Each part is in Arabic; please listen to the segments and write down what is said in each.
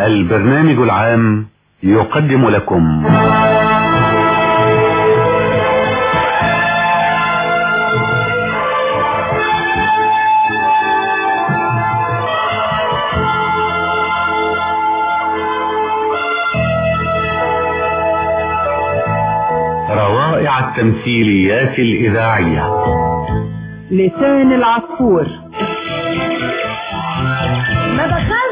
البرنامج العام يقدم لكم. روائع التمثيليات الإذاعية. لسان العصفور. ما بخافش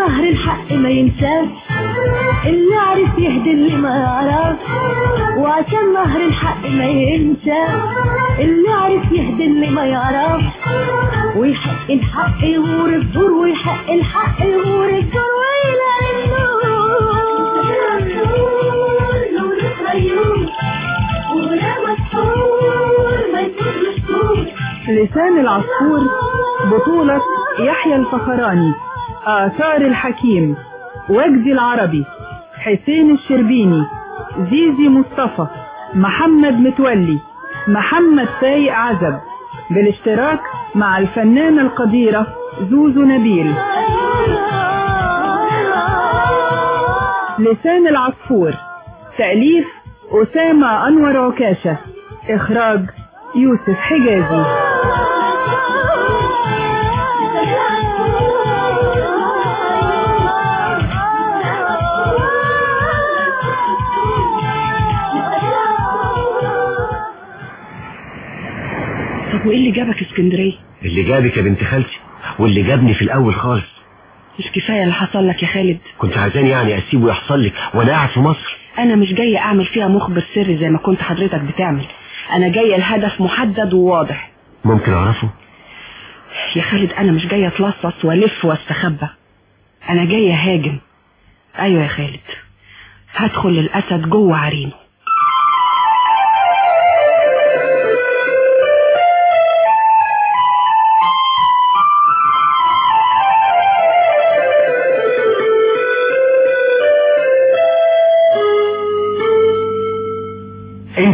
نهر الحق ما ينساش اللي عرف يهدي اللي ما يعرف وعشان نهر الحق ما ينسى. اللي عرف يهدي اللي ما يعرف. ويحق الحق يغور الدور ويحق الحق يغور الدور. ويلاقي لسان العصفور بطولة يحيى الفخراني. آثار الحكيم وجدي العربي حسين الشربيني زيزي مصطفى محمد متولي محمد فايق عزب. بالاشتراك مع الفنانة القديرة زوزو نبيل. لسان العصفور تأليف أسامة أنور عكاشة. إخراج يوسف حجازي. وإيه اللي جابك اسكندرية؟ اللي جابك يا بنت خالتي واللي جابني في الأول خالص. مش كفاية اللي حصل لك يا خالد. كنت عايزاني يعني أسيبه يحصل لك وأنا قاعد في مصر. أنا مش جاية أعمل فيها مخبر سري زي ما كنت حضرتك بتعمل. أنا جاية الهدف محدد وواضح. ممكن أعرفه؟ يا خالد أنا مش جاية أتلصص وألف وأستخبى. أنا جاية هاجم أيوه يا خالد. هدخل الأسد جوه عرينه.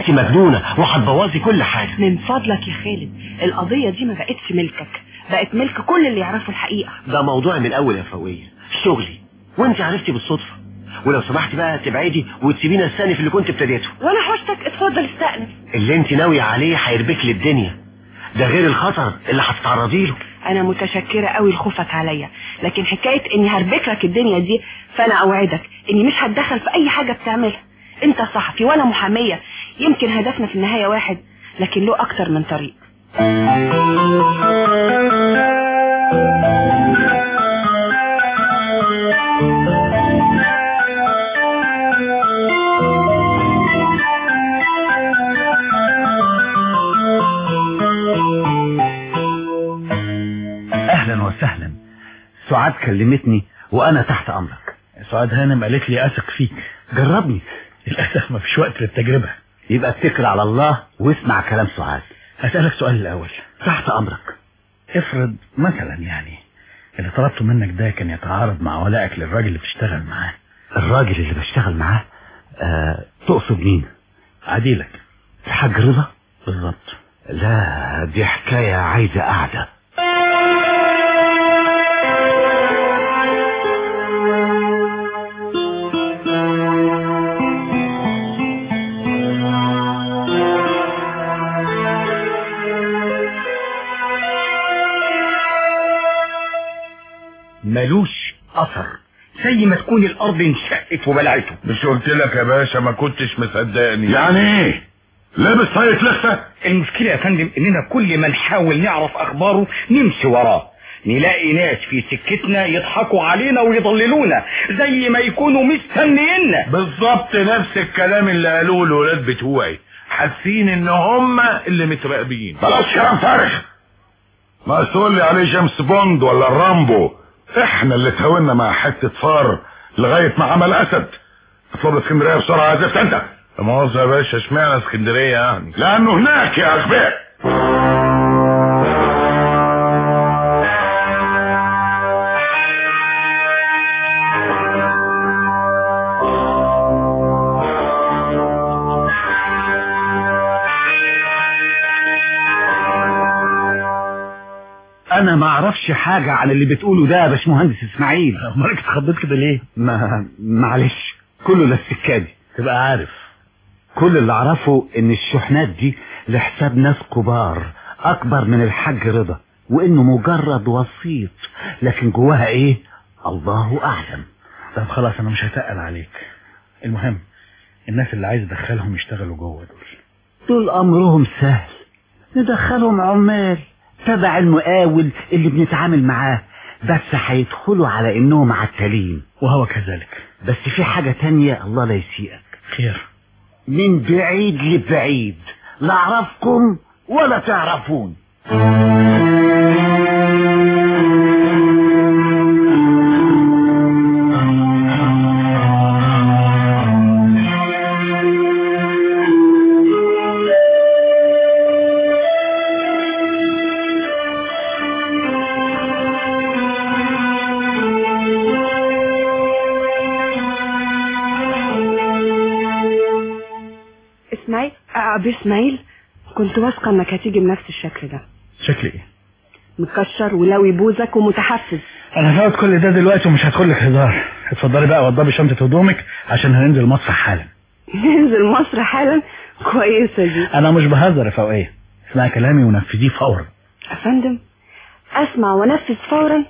انت مجنونه وهتبوظي كل حاجة. من فضلك يا خالد القضية دي ما بقتش ملكك بقت ملك كل اللي يعرفوا الحقيقة. ده موضوع من الأول يا فوقية. شغلي. وانت عرفتي بالصدفة. ولو سمحتي بقى تبعدي وتسيبينا في اللي كنت ابتديته. وأنا حوشتك اتفضل استأنف اللي انت ناوية عليه هيربك لي الدنيا. ده غير الخطر اللي هتتعرضي له. أنا متشكرة قوي لخوفك عليا لكن حكاية إني هربك لك الدنيا دي فأنا أوعدك إني مش هتدخل في أي حاجة بتعملها. أنت صحفي وأنا محامية يمكن هدفنا في النهاية واحد لكن له أكتر من طريق. أهلا وسهلا. سعاد كلمتني وأنا تحت أمرك. سعاد هانم قالت لي أثق فيك. جربني. للأسف ما فيش وقت للتجربة. يبقى اتكل على الله واسمع كلام سعاد. هسألك سؤال الأول. تحت أمرك. افرض مثلا يعني اللي طلبته منك ده كان يتعارض مع ولائك للراجل اللي بتشتغل معاه. الراجل اللي بشتغل معاه؟ آه تقصد مين؟ عديلك. الحاج رضا؟ بالظبط لا دي حكاية عايزة قعدة. ملوش أثر. زي ما تكون الأرض انشقت وبلعته. مش قلت لك يا باشا ما كنتش مصدقني. يعني إيه؟ لابس طايق لسه؟ المشكلة يا فندم إننا كل ما نحاول نعرف أخباره نمشي وراه. نلاقي ناس في سكتنا يضحكوا علينا ويضللونا زي ما يكونوا مستنينا بالظبط نفس الكلام اللي قالوه الولاد بتوعي. حاسين إن هم اللي متراقبين. بلاش كلام فارغ. ما تقول لي عليه جيمس بوند ولا الرامبو إحنا اللي تهاونا مع حتة فار لغاية ما عمل أسد. اطلب اسكندرية بسرعة يا زفت أنت. مؤاخذة يا باشا اشمعنى اسكندرية؟ يعني لأنه هناك يا اغبياء أعرفش حاجة عن اللي بتقوله ده يا باشمهندس إسماعيل. أمالك اتخضيت كده ليه؟ ما معلش كله للسكة دي. تبقى عارف. كل اللي أعرفه إن الشحنات دي لحساب ناس كبار أكبر من الحاج رضا وإنه مجرد وسيط. لكن جواها إيه؟ الله أعلم. طب خلاص أنا مش هتقل عليك. المهم الناس اللي عايز ادخلهم يشتغلوا جوه دول. دول أمرهم سهل. ندخلهم عمال. تبع المقاول اللي بنتعامل معاه بس هيدخلوا على انهم عتالين وهو كذلك. بس في حاجة تانية الله لا يسيئك. خير. من بعيد لبعيد لا أعرفكم ولا تعرفون. إسماعيل كنت واثقة أنك هتيجي بنفس الشكل ده. شكلي إيه؟ متكشر ولوي بوزك ومتحفز. أنا هقعد كل ده دلوقتي ومش هدخل لك هزار. اتفضلي بقى وضبي شنطة هدومك عشان هننزل المسرح حالا. ننزل مصر حالا؟ كويسة دي. أنا مش بهزر يا فوقية. اسمعي كلامي ونفذيه فورا. أفندم أسمع وانفذ فورا.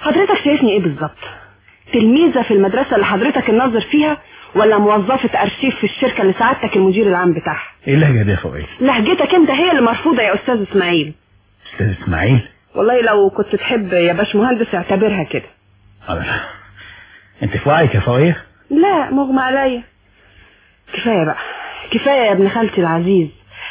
حضرتك شايفني إيه بالظبط؟ تلميذة في المدرسة اللي حضرتك الناظر فيها ولا موظفة أرشيف في الشركة اللي سعادتك المدير العام بتاعها؟ إيه اللهجة دي يا فوقيه لهجتك أنت هي اللي مرفوضة يا أستاذ إسماعيل. أستاذ إسماعيل؟ والله لو كنت تحب يا باشمهندس اعتبرها كده. أنت في وعيك يا فوقيه لا مغمى عليا. كفاية بقى. كفاية يا ابن خالتي العزيز.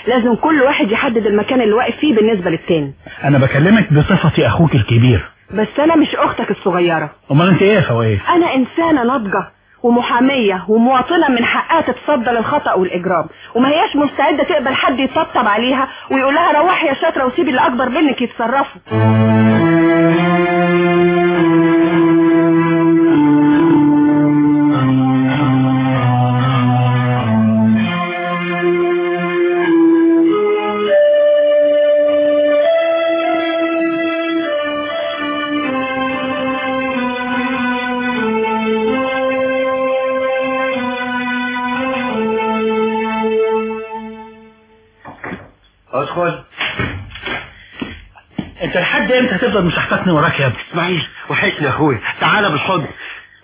لازم كل واحد يحدد المكان اللي واقف فيه بالنسبة للتاني. أنا بكلمك بصفتي أخوك الكبير. بس أنا مش أختك الصغيرة. أمال أنت إيه يا فوقيه أنا إنسانة ناضجة. ومحامية ومواطنة من حقها تتصدى للخطأ والإجرام. وما هياش مستعدة تقبل حد يطبطب عليها ويقول لها روحي يا شاطرة وسيبي اللي أكبر منك يتصرفوا. هتفضل مشحتتني وراك يا ابني. اسماعيل وحشني يا اخويا تعالى بالحضن.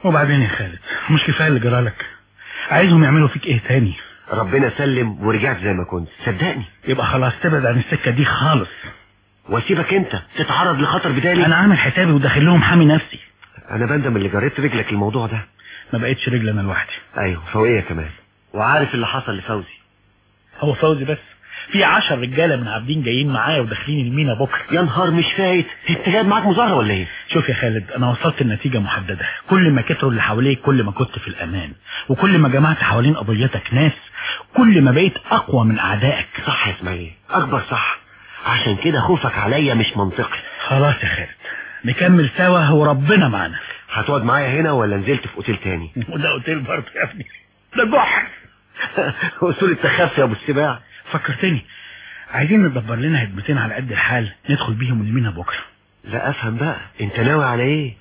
وبعدين يا خالد مش كفاية اللي جرالك عايزهم يعملوا فيك إيه تاني؟ ربنا سلم ورجعت زي ما كنت. صدقني. يبقى خلاص تبعد عن السكة دي خالص. واسيبك أنت. تتعرض لخطر بدالي. أنا عامل حسابي وداخل لهم حامي نفسي. أنا بندم اللي جريت رجلك الموضوع ده. ما بقتش رجل أنا لوحدي. أيوه فوقية كمان. وعارف اللي حصل لفوزي. هو فوزي بس. في عشر رجالة من عابدين جايين معايا وداخلين المينا بكرة. يا نهار مش فايت. انت جايب معاك مظاهرة ولا إيه؟ شوف يا خالد أنا وصلت لنتيجه محددة. كل ما كتروا اللي حواليك كل ما كنت في الأمان. وكل ما جمعت حوالين قضيتك ناس كل ما بقيت أقوى من أعدائك. صح يا إسماعيل. أكبر صح. عشان كده خوفك عليا مش منطقي. خلاص يا خالد نكمل سوا وربنا معانا هتقعد معايا هنا ولا نزلت في أوتيل تاني؟ وده أوتيل برضه يا ابني. ده جحر. اصول التخفي يا أبو السباع. فكرتني عايزين ندبر لنا هدمتين على قد الحال ندخل بيهم المينا بكره لا أفهم بقى أنت ناوي على إيه؟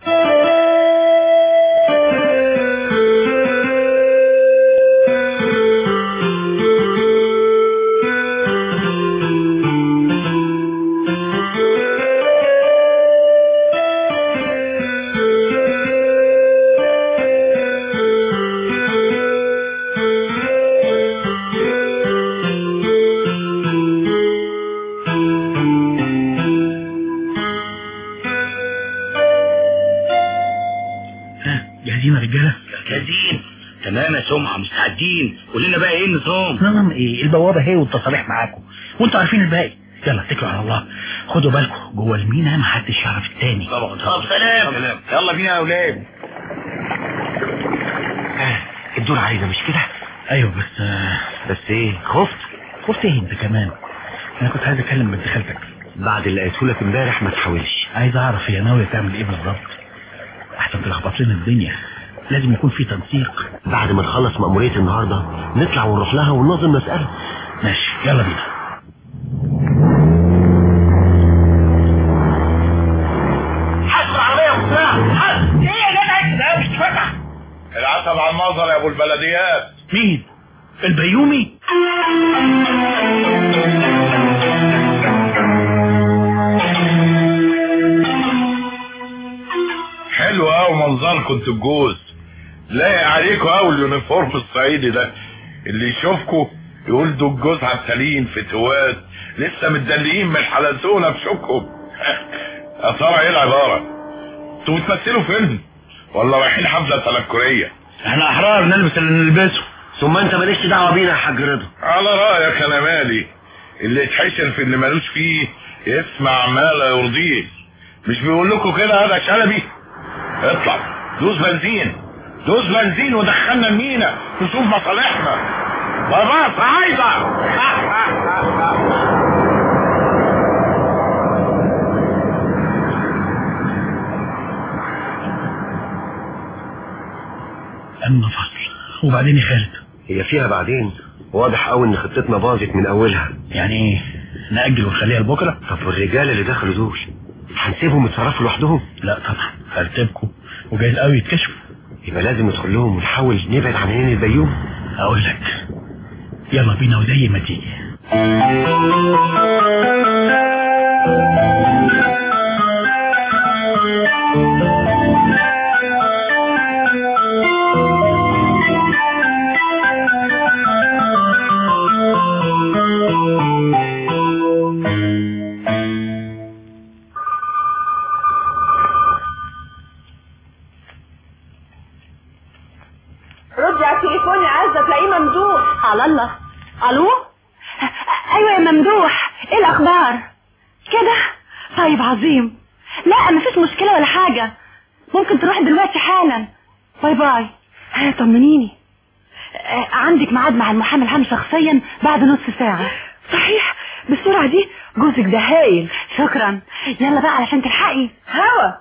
نظام إيه هي والتصاريح معاكم. وانتوا عارفين الباقي. يلا اتكلوا على الله. خدوا بالكم جوه المينا محدش يعرف التاني. طبعا طب سلام. يلا بينا يا أولاد. آه، الدور عايزة مش كده؟ أيوه بس آه، بس إيه؟ خفت. خفت إيه أنت كمان؟ أنا كنت عايز اكلم بنت خالتك. بعد اللي قلته لك امبارح ما تحاولش. عايز أعرف هي ناوية تعمل إيه بالظبط؟ أحسن تلخبط لنا الدنيا. لازم يكون في تنسيق. بعد ما نخلص مأمورية النهاردة نطلع ونروح لها وننظم مسألة. ماشي يلا بينا. حسب العربية يا إيه جدع؟ إيه ده؟ مش العتب على المنظر يا أبو البلديات. مين؟ البيومي؟ حلو قوي منظركم أنتوا الجوز لايق عليكم قوي اليونيفورم الصعيدي ده. اللي يشوفكم يقول دول الجوز عسلين في توات لسه متدليين من الحلزونة بشوكهم. يا ترى إيه العبارة؟ أنتوا بتمثلوا فيلم؟ ولا رايحين حفلة تنكرية. إحنا أحرار نلبس اللي نلبسه. ثم انت مالكش دعوة بينا يا حاج رضا. على رأيك أنا مالي. اللي يتحشر في اللي مالوش فيه يسمع ما لا يرضيه. مش بيقول لكم كده؟ هذا شلبي. اطلع. دوس بنزين. دوس بنزين ودخلنا المينا. نشوف مصالحنا. بابا عايزة. اما فصل وبعدين يا خالد؟ هي فيها بعدين. واضح قوي إن خطتنا باظت من أولها. يعني إيه؟ نأجل ونخليها لبكرة؟ طب والرجال اللي دخلوا دول هنسيبهم يتصرفوا لوحدهم؟ لا طبعا. هرتبكوا. وجايز قوي يتكشفوا. يبقى لازم ندخل لهم ونحاول نبعد عن عين البيوم. هقول لك. يلا بينا وزي ما تيجي ردي عظيم. لا مفيش مشكلة ولا حاجة. ممكن تروح دلوقتي حالا. bye bye. ها طمنيني. آه، عندك ميعاد مع المحامي العام شخصيا بعد نص ساعة. صحيح. بالسرعة دي جوزك ده هايل. شكرا. يلا بقى علشان تلحقي. هوا.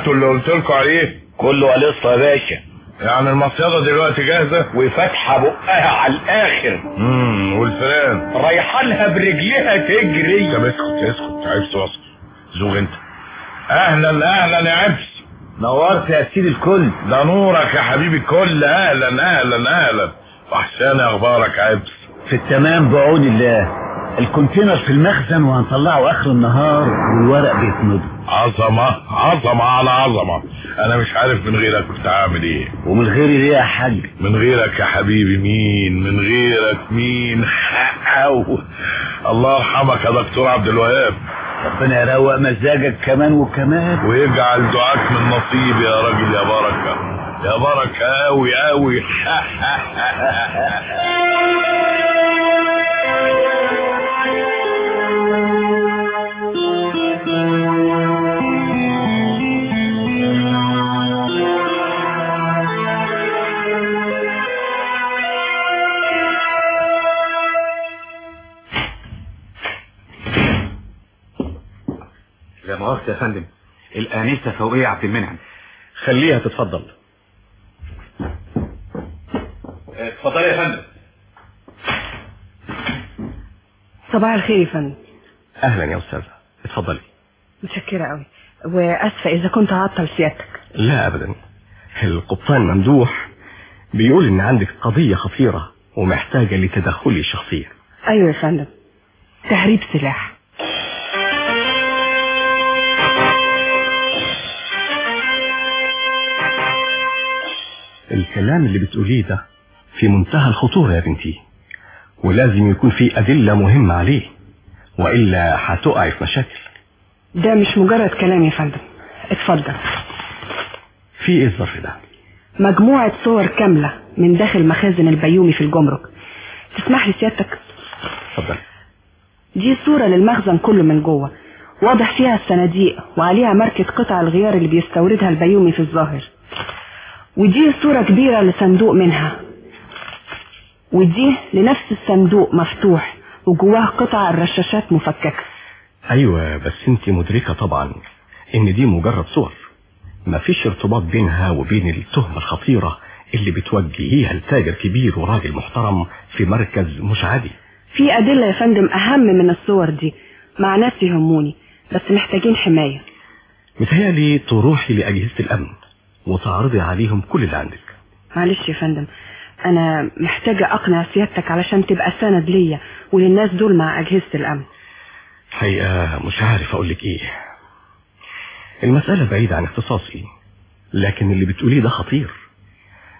عملتوا اللي قلت لكم عليه. كله خلص يا باشا. يعني المصيدة دلوقتي جاهزة؟ وفاتحة بقها على الآخر. امم والفئران رايحالها برجليها تجري. طب اسكت اسكت. عبس وصل زوغ انت. أهلا أهلا يا عبس. نورت يا سيد الكل. ده نورك يا حبيب الكل. أهلا أهلا أهلا. وحشاني أخبارك يا عبس. في التمام بعون الله. ال container في المخزن وهنطلعه آخر النهار. والورق بيتمضي عظمة عظمة على عظمة. أنا مش عارف من غيرك كنت عامل إيه. ومن غيري ليه يا حاج؟ من غيرك يا حبيبي مين؟ من غيرك مين. الله يرحمك يا دكتور عبد الوهاب. ربنا يروق مزاجك كمان وكمان. ويجعل دعاك من نصيبي يا راجل يا بركة. يا بركة أوي أوي. مؤاخذة يا فندم. الآنسة فوقية عبد المنعم. خليها تتفضل. اتفضلي يا فندم. صباح الخير يا فندم. أهلا يا أستاذ اتفضلي. متشكرة قوي وآسفة إذا كنت عطل سيادتك. لا ابدا. القبطان ممدوح. بيقول إن عندك قضية خطيرة ومحتاجة لتدخلي شخصيا. أيوه يا فندم. تهريب سلاح. الكلام اللي بتقوليه ده في منتهى الخطورة يا بنتي ولازم يكون في أدلة مهمة عليه وإلا هتقعي في مشاكل. ده مش مجرد كلام يا فندم اتفضل. في إيه الظرف ده؟ مجموعة صور كاملة من داخل مخازن البيومي في الجمرك. تسمح لي سيادتك؟ اتفضل. دي صورة للمخزن كله من جوه واضح فيها الصناديق وعليها ماركة قطع الغيار اللي بيستوردها البيومي في الظاهر. ودي صورة كبيرة لصندوق منها. ودي لنفس الصندوق مفتوح وجواه قطع الرشاشات مفككة. أيوه بس انت مدركة طبعا إن دي مجرد صور. مفيش ارتباط بينها وبين التهمة الخطيرة اللي بتوجهيها لتاجر كبير وراجل محترم في مركز مش عادي في أدلة يا فندم أهم من الصور دي. مع ناس يهموني بس محتاجين حماية. متهيألي تروحي لأجهزة الأمن. وتعرضي عليهم كل اللي عندك. معلش يا فندم أنا محتاجة أقنع سيادتك علشان تبقى سند ليا وللناس دول مع أجهزة الأمن. حقيقة مش عارف أقولك إيه. المسألة بعيدة عن اختصاصي لكن اللي بتقوليه ده خطير.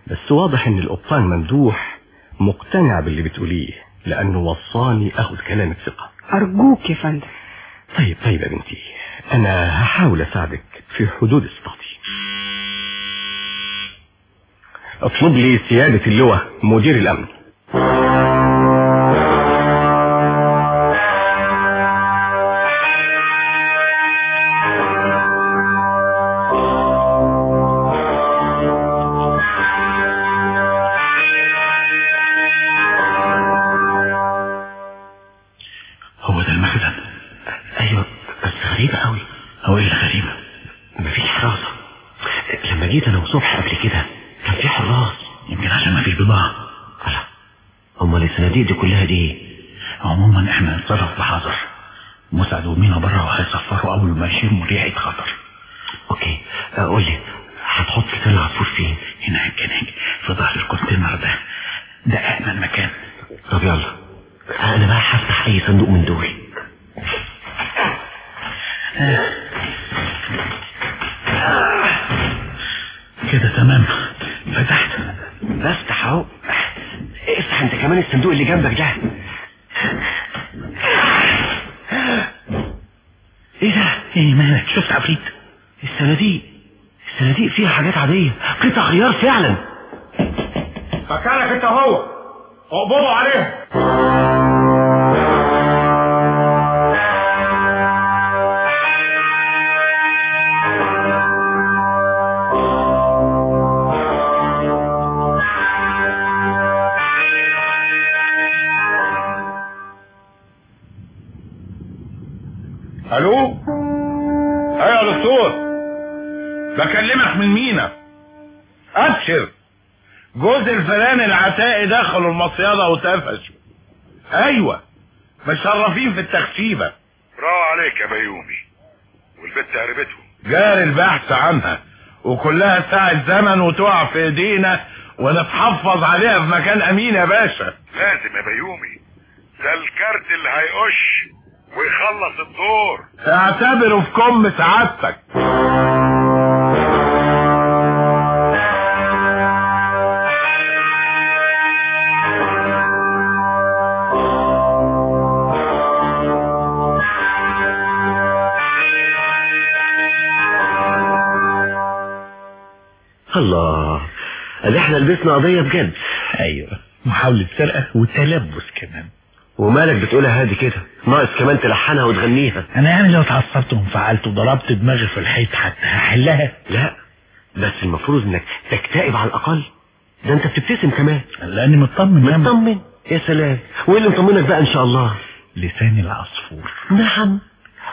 بس واضح إن القبطان ممدوح مقتنع باللي بتقوليه لأنه وصاني أخذ كلامك ثقة أرجوك يا فندم. طيب طيب يا بنتي أنا هحاول أساعدك في حدود استطاعتي. أطلب لي سيادة اللواء مدير الأمن. الصناديق فيها حاجات عادية. قطع غيار فعلا. مكانك انت هو. اقبضوا عليهم بكلمك من مينا. أبشر. جوز الفلان العتائي دخلوا المصيادة وتفشوا أيوه. مشرفين في التخشيبة. برافو عليك يا بيومي. والبت هربتهم جاري البحث عنها. وكلها ساعة زمن وتقع في إيدينا ونتحفظ عليها في مكان أمين يا باشا. لازم يا بيومي. ده الكارت اللي هيقش ويخلص الدور. اعتبره في كم سعادتك. اللي إحنا لبسنا قضية بجد. أيوه. محاولة سرقة وتلبس كمان. ومالك بتقولها هادي كده؟ ناقص كمان تلحنها وتغنيها. أنا يعني لو اتعصبت وانفعلت وضربت دماغي في الحيط حتى هحلها. لا بس المفروض إنك تكتئب على الأقل. ده أنت بتبتسم كمان. لأني مطمن يا مطمن؟ يا سلام. وإيه اللي مطمنك بقى إن شاء الله؟ لسان العصفور. نعم.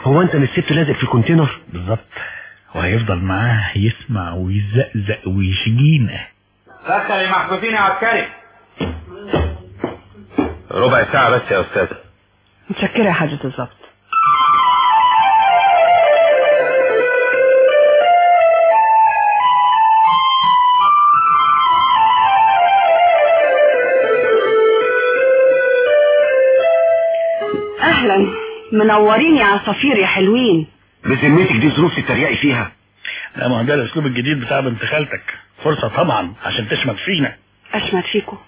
هو أنت سبت لازق في كونتينر بالظبط. وهيفضل معاه يسمع ويزقزق ويشجينا. دخل المحبوسين يا عسكري. ربع ساعة بس يا أستاذ. متشكرة يا حاجة الظبط أهلا. منورين يا عصافير يا حلوين. بذمتك دي ظروف تتريقي فيها. لا ما هو ده الأسلوب الجديد بتاع بنت خالتك. فرصة طبعا عشان تشمت فينا. أشمت فيكم.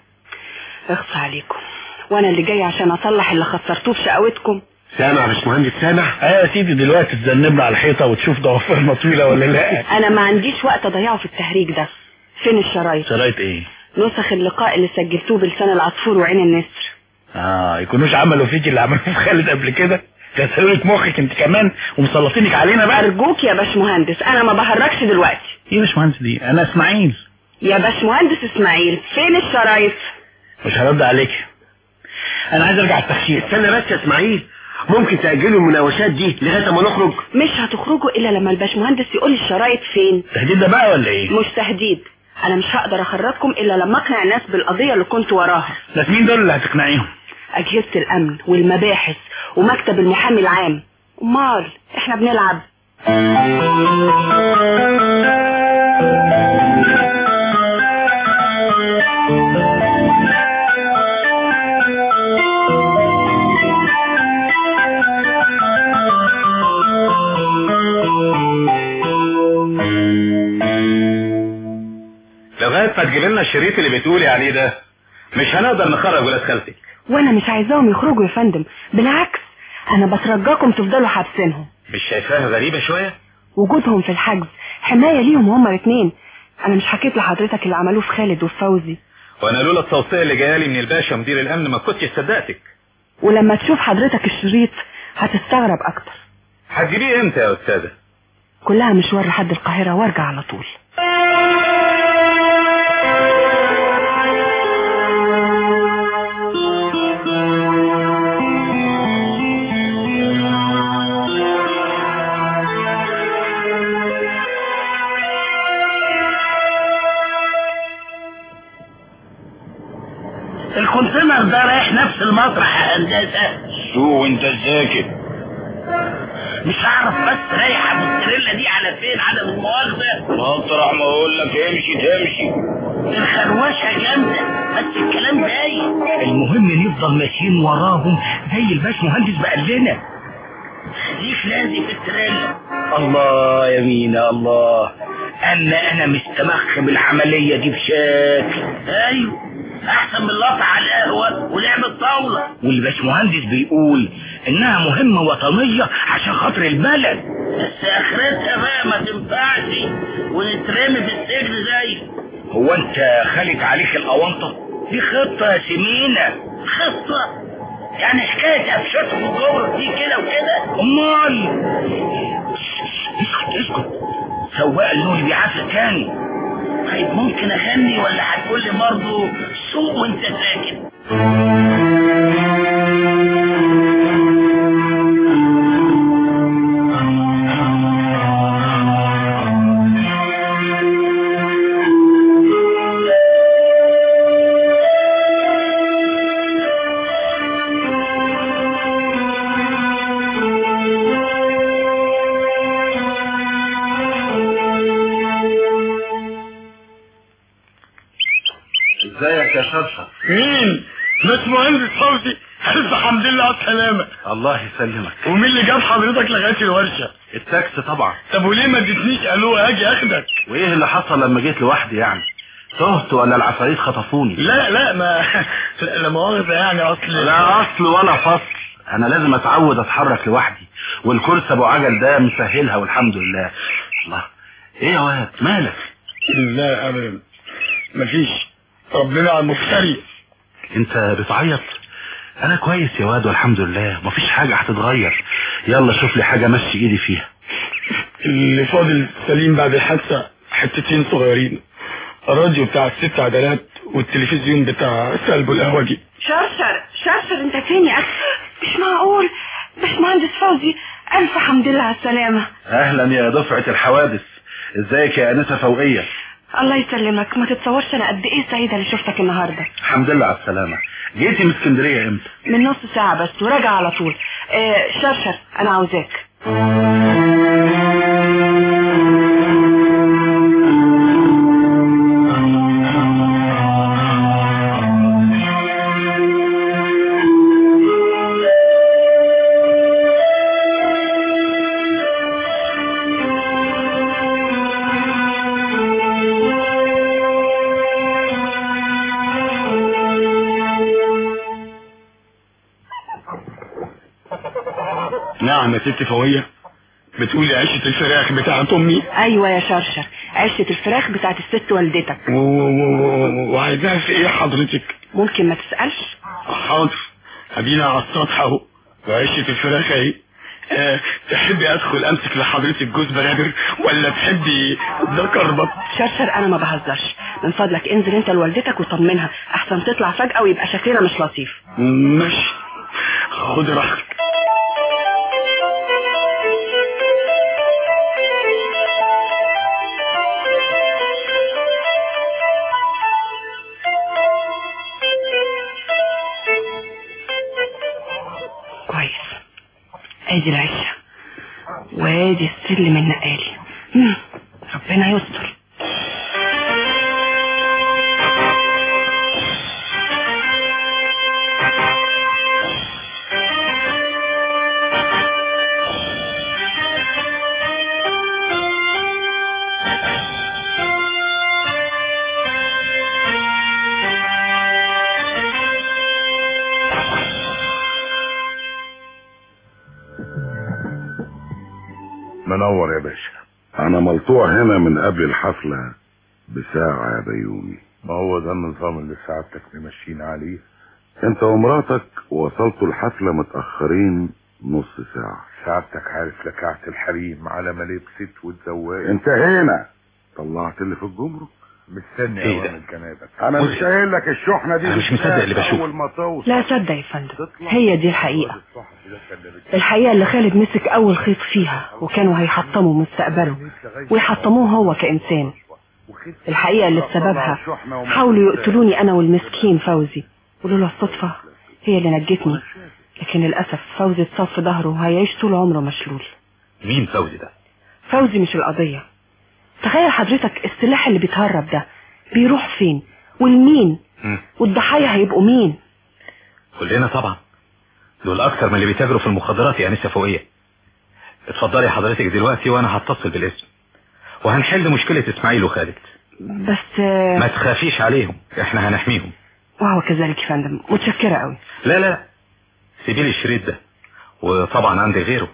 اخصى عليكم. وأنا اللي جاي عشان أصلح اللي خسرتوه في شقاوتكم. سامع يا باشمهندس سامع؟ آه يا سيدي دلوقتي تذنبنا على الحيطة وتشوف ضوافرنا طويلة ولا لا. أنا ما عنديش وقت أضيعه في التهريج ده. فين الشرايط؟ شرايط إيه؟ نسخ اللقاء اللي سجلتوه بلسان العصفور وعين النسر. آه يكونوش عملوا فيك اللي عملوه في خالد قبل كده؟ كسرت مخك انت كمان ومسلطينك علينا بقى. أرجوك يا باشمهندس أنا ما بهرجش دلوقتي. إيه يا باشمهندس دي؟ أنا إسماعيل. يا باشمهندس إسماعيل فين الشرايط؟ مش هرد عليك. أنا عايز أرجع التخشير. استنى بس يا إسماعيل ممكن تأجلوا المناوشات دي لغاية ما نخرج؟ مش هتخرجوا إلا لما الباشمهندس يقول الشرايط فين. تهديد ده بقى ولا إيه؟ مش تهديد. أنا مش هقدر أخرجكم إلا لما أقنع الناس بالقضية اللي كنت وراها. بس مين دول اللي هتقنعيهم. أجهزة الأمن والمباحث ومكتب المحامي العام. امال إحنا بنلعب. لغاية ما تجيب لنا الشريط اللي بتقولي عليه ده؟ مش هنقدر نخرج ولاد خالتك. وأنا مش عايزاهم يخرجوا يا فندم. بالعكس أنا بترجاكم تفضلوا حابسينهم. مش شايفاها غريبة شوية؟ وجودهم في الحجز حماية ليهم هما الاثنين أنا مش حكيت لحضرتك اللي عملوه في خالد وفي فوزي. وأنا لولا التوصية اللي جاية لي من الباشا مدير الامن ما كنتش صدقتك. ولما تشوف حضرتك الشريط هتستغرب أكتر. هتجيبيه إمتى يا أستاذة؟ كلها مشوار لحد القاهرة وأرجع على طول. هندسه شو وأنت ساكت مش هعرف بس رايح أبو التريلا دي على فين؟ عدم المؤاخذه مطرح ما أقول لك امشي تمشي. الخروشة جامدة بس الكلام باين. المهم نفضل ماشيين وراهم زي الباش مهندس بقال لنا. خليك لازم في التريلا الله يا مينا الله. أنا أنا مستمخ بالعملية دي بشكل. أيوه. احسن من اللطع على القهوة ولعب الطاولة. والباشمهندس بيقول إنها مهمة وطنية عشان خاطر البلد. بس آخرتها بقى ما تنفعش ونترمي في السجن زي. هو أنت خالد عليك الأونطة؟ دي خطة يا سمينة. خطة؟ يعني حكاية قفشتهم الجبر دي كده وكده؟ أمال. اسكت اسكت. سواق النور بيعافى تاني. طيب ممكن أغني ولا هتقول لي برضه سوق وانت الله يسلمك ومين اللي جاب حضرتك لغاية الورشة؟ التاكس طبعا. طب وليه ما اديتنيش ألو أجي أخدك؟ وإيه اللي حصل لما جيت لوحدي يعني؟ تهت ولا العفاريت خطفوني؟ لا لا ما لا مؤاخذة يعني أصل لا أصل ولا فصل. أنا لازم أتعود أتحرك لوحدي. والكرسي أبو عجل ده مسهلها والحمد لله. الله. إيه يا واد مالك؟ لا ابدا. مفيش. ربنا على المفتري أنت بتعيط؟ أنا كويس يا واد والحمد لله. مفيش حاجة هتتغير. يلا شوف لي حاجة مشي إيدي فيها. اللي فاضل سليم بعد الحادثة حتتين صغيرين. الراديو بتاع الست عدلات والتلفزيون بتاع سلب القهوجي. شرشر شرشر أنت فين يا أخي؟ مش معقول. باشمهندس فوزي ألف حمد لله على السلامة. أهلا يا دفعة الحوادث. إزيك يا أنسة فوقية؟ الله يسلمك. ما تتصورش أنا قد إيه سعيدة اللي شفتك النهارده. الحمد لله على السلامة. جيتي من اسكندرية إمتى؟ من نص ساعة بس وراجع على طول. آه شرشر أنا عاوزاك. يا ست فوية بتقولي عيشة الفراخ بتاعت أمي؟ أيوه يا شرشر عشه الفراخ بتاعت الست والدتك. وعايزاها في إيه حضرتك؟ ممكن ما تسألش؟ حاضر ادينا على السطح أهو. وعيشة الفراخ أهي. آه، تحبي أدخل أمسك لحضرتك جوز بنادر ولا تحبي ده كربط شرشر أنا ما بهزرش. من فضلك انزل أنت لوالدتك وطمنها. أحسن تطلع فجأة ويبقى شكلنا مش لطيف. ماشي. خد راحتك. ادي العشة وادي السلم النقالي ربنا يستر. من قبل الحفلة بساعة يا بيومي. ما هو ده النظام اللي سعادتك ممشيين عليه؟ انت ومراتك وصلتوا الحفلة متأخرين نص ساعة. سعادتك عارف لكعة الحريم على ما لبست واتزوجت انتهينا. طلعت اللي في الجمرك. مستني إيه ده؟ أنا مش قايل لك الشحنة دي أنا مش مصدق اللي بشوفه. أول ما توصل. لا صدق يا فندم. هي دي ده كان اللي خالد مسك أول خيط فيها وكانوا هيحطموا مستقبله ويحطموه هو كإنسان. الحقيقة اللي بسببها حاولوا يقتلوني أنا والمسكين فوزي. ولولا الصدفة هي اللي نجتني. لكن للأسف فوزي اتصاب في ظهره وهيعيش طول عمره مشلول. مين فوزي ده؟ فوزي مش القضية. تخيل حضرتك السلاح اللي بيتهرب ده بيروح فين؟ والمين. والضحايا هيبقوا مين؟ كلنا طبعا. دول أكتر من اللي بيتاجروا في المخدرات يا انسه فوقيه اتفضلي حضرتك دلوقتي وأنا هتصل بالاسم. وهنحل مشكلة إسماعيل وخالد. بس ما تخافيش عليهم. إحنا هنحميهم. وهو كذلك يا فندم. متشكرة قوي. لا لا سيبي لي الشريط ده. وطبعا عندي غيره.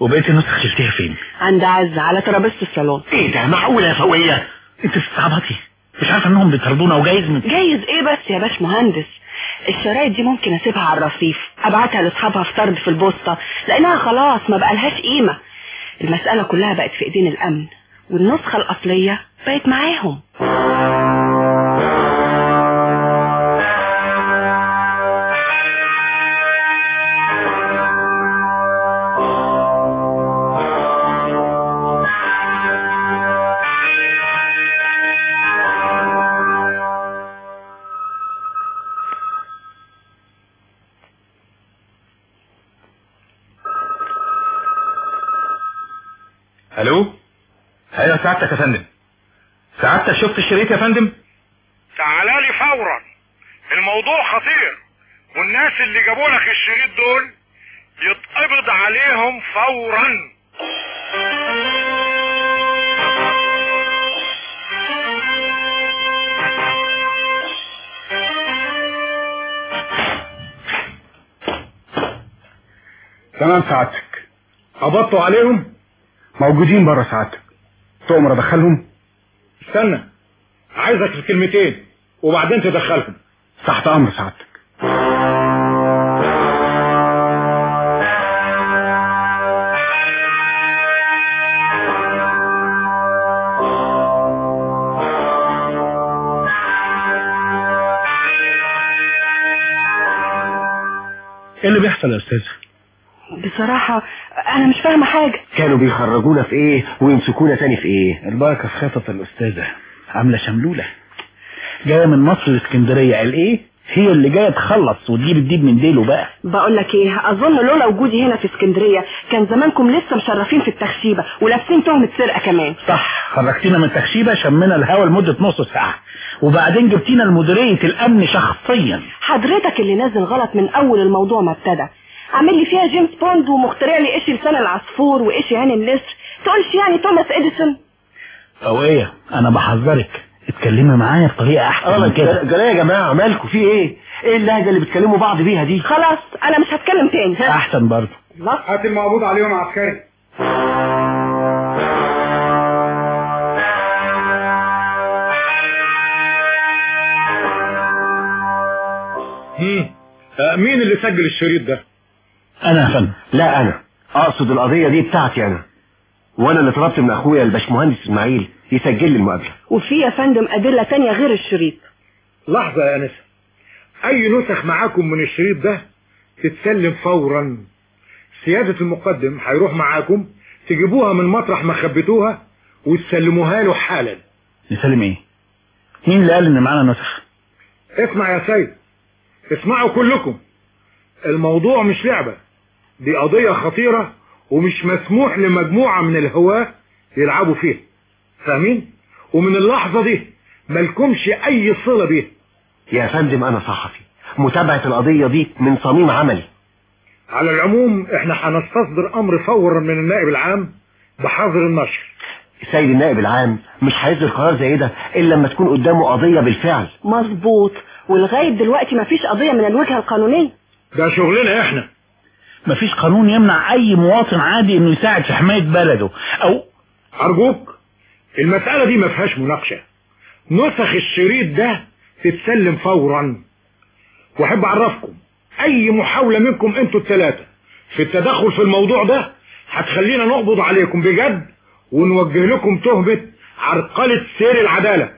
وبقيت النسخة شلتيها فين؟ عند عزة على ترابيزة الصالون. إيه ده معقولة يا فوقية؟ انت بتستعبطي مش عارفة إنهم بيطردونا وجايز من جايز إيه بس يا باش مهندس الشرايط دي ممكن أسيبها على الرصيف أبعتها لأصحابها في طرد في البوسطة لأنها خلاص ما بقالهاش قيمة. المسألة كلها بقت في إيدين الأمن والنسخة الأصلية بقت معاهم. سعادتك يا فندم. سعادتك شفت الشريط يا فندم؟ تعالى لي فورا. الموضوع خطير. والناس اللي جابوا لك الشريط دول يتقبض عليهم فورا. تمام سعادتك. قبضتوا عليهم؟ موجودين بره سعادتك. تؤمر أدخلهم؟ استنى عايزك في كلمتين وبعدين تدخلهم. تحت أمر سعادتك إيه اللي بيحصل يا أستاذ بصراحة أنا مش فاهمة حاجة. كانوا بيخرجونا في إيه ويمسكونا تاني في إيه؟ البركة في خطط الأستاذة. عاملة شملولة. جاية من مصر لإسكندرية. قال إيه؟ هي اللي جاية تخلص وتجيب الديب من ديله بقى. بقول لك إيه؟ أظن لولا وجودي هنا في إسكندرية كان زمانكم لسه مشرفين في التخشيبة ولابسين تهمة سرقة كمان. صح. خرجتينا من التخشيبة شمينا الهوا لمدة نص ساعة. وبعدين جبتينا لمديرية الأمن شخصيا. حضرتك اللي نازل غلط من أول الموضوع ما ابتدى. عامل لي فيها جيمس بوند ومخترع لي إيش لسان العصفور وايش عين النسر تقولش يعني توماس إديسون؟ أو إيه أنا بحذرك. اتكلمي معايا بطريقة أحسن من كده. جرى يا جماعة مالكوا؟ في إيه؟ إيه اللهجة اللي بتكلموا بعض بيها دي؟ خلاص أنا مش هتكلم تاني ها؟ أحسن برضه. هات المقبوض عليهم عسكري. مين مين اللي سجل الشريط ده؟ أنا. يا فندم لا أنا. أقصد القضية دي بتاعتي أنا. وأنا اللي طلبت من أخويا الباشمهندس إسماعيل يسجل لي المقابلة. وفي يا فندم أدلة تانية غير الشريط. لحظة يا انسة أي نسخ معاكم من الشريط ده تتسلم فورا. سيادة المقدم هيروح معاكم تجيبوها من مطرح ما خبيتوها وتسلموها له حالا. نسلم إيه؟ مين اللي قال إن معانا نسخ؟ اسمع يا سيد. اسمعوا كلكم. الموضوع مش لعبة. دي قضية خطيرة ومش مسموح لمجموعة من الهواة يلعبوا فيها. فاهمين؟ ومن اللحظة دي ملكمش أي صلة بيها. يا فندم أنا صحفي. متابعة القضية دي من صميم عملي. على العموم إحنا هنستصدر أمر فورا من النائب العام بحظر النشر. السيد النائب العام مش هيصدر قرار زي ده إلا لما تكون قدامه قضية بالفعل. مظبوط. ولغاية دلوقتي مفيش قضية من الوجهة القانونية. ده شغلنا إحنا. مفيش قانون يمنع أي مواطن عادي إنه يساعد في حماية بلده. أو أرجوك المسألة دي ما فيهاش مناقشة. نسخ الشريط ده تتسلم فورا. وأحب أعرفكم أي محاولة منكم أنتوا الثلاثة في التدخل في الموضوع ده هتخلينا نقبض عليكم بجد ونوجه لكم تهمة عرقلة سير العدالة.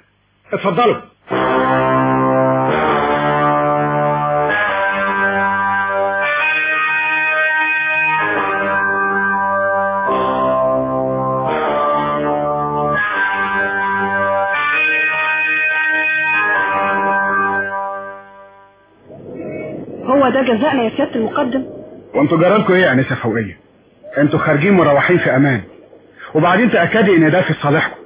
اتفضلوا. جزائنا يا سيادة المقدم. وانتوا جرالكوا إيه يا أنسة فوقية؟ أنتوا خارجين مروحين في أمان. وبعدين تأكدي إن ده في صالحكم.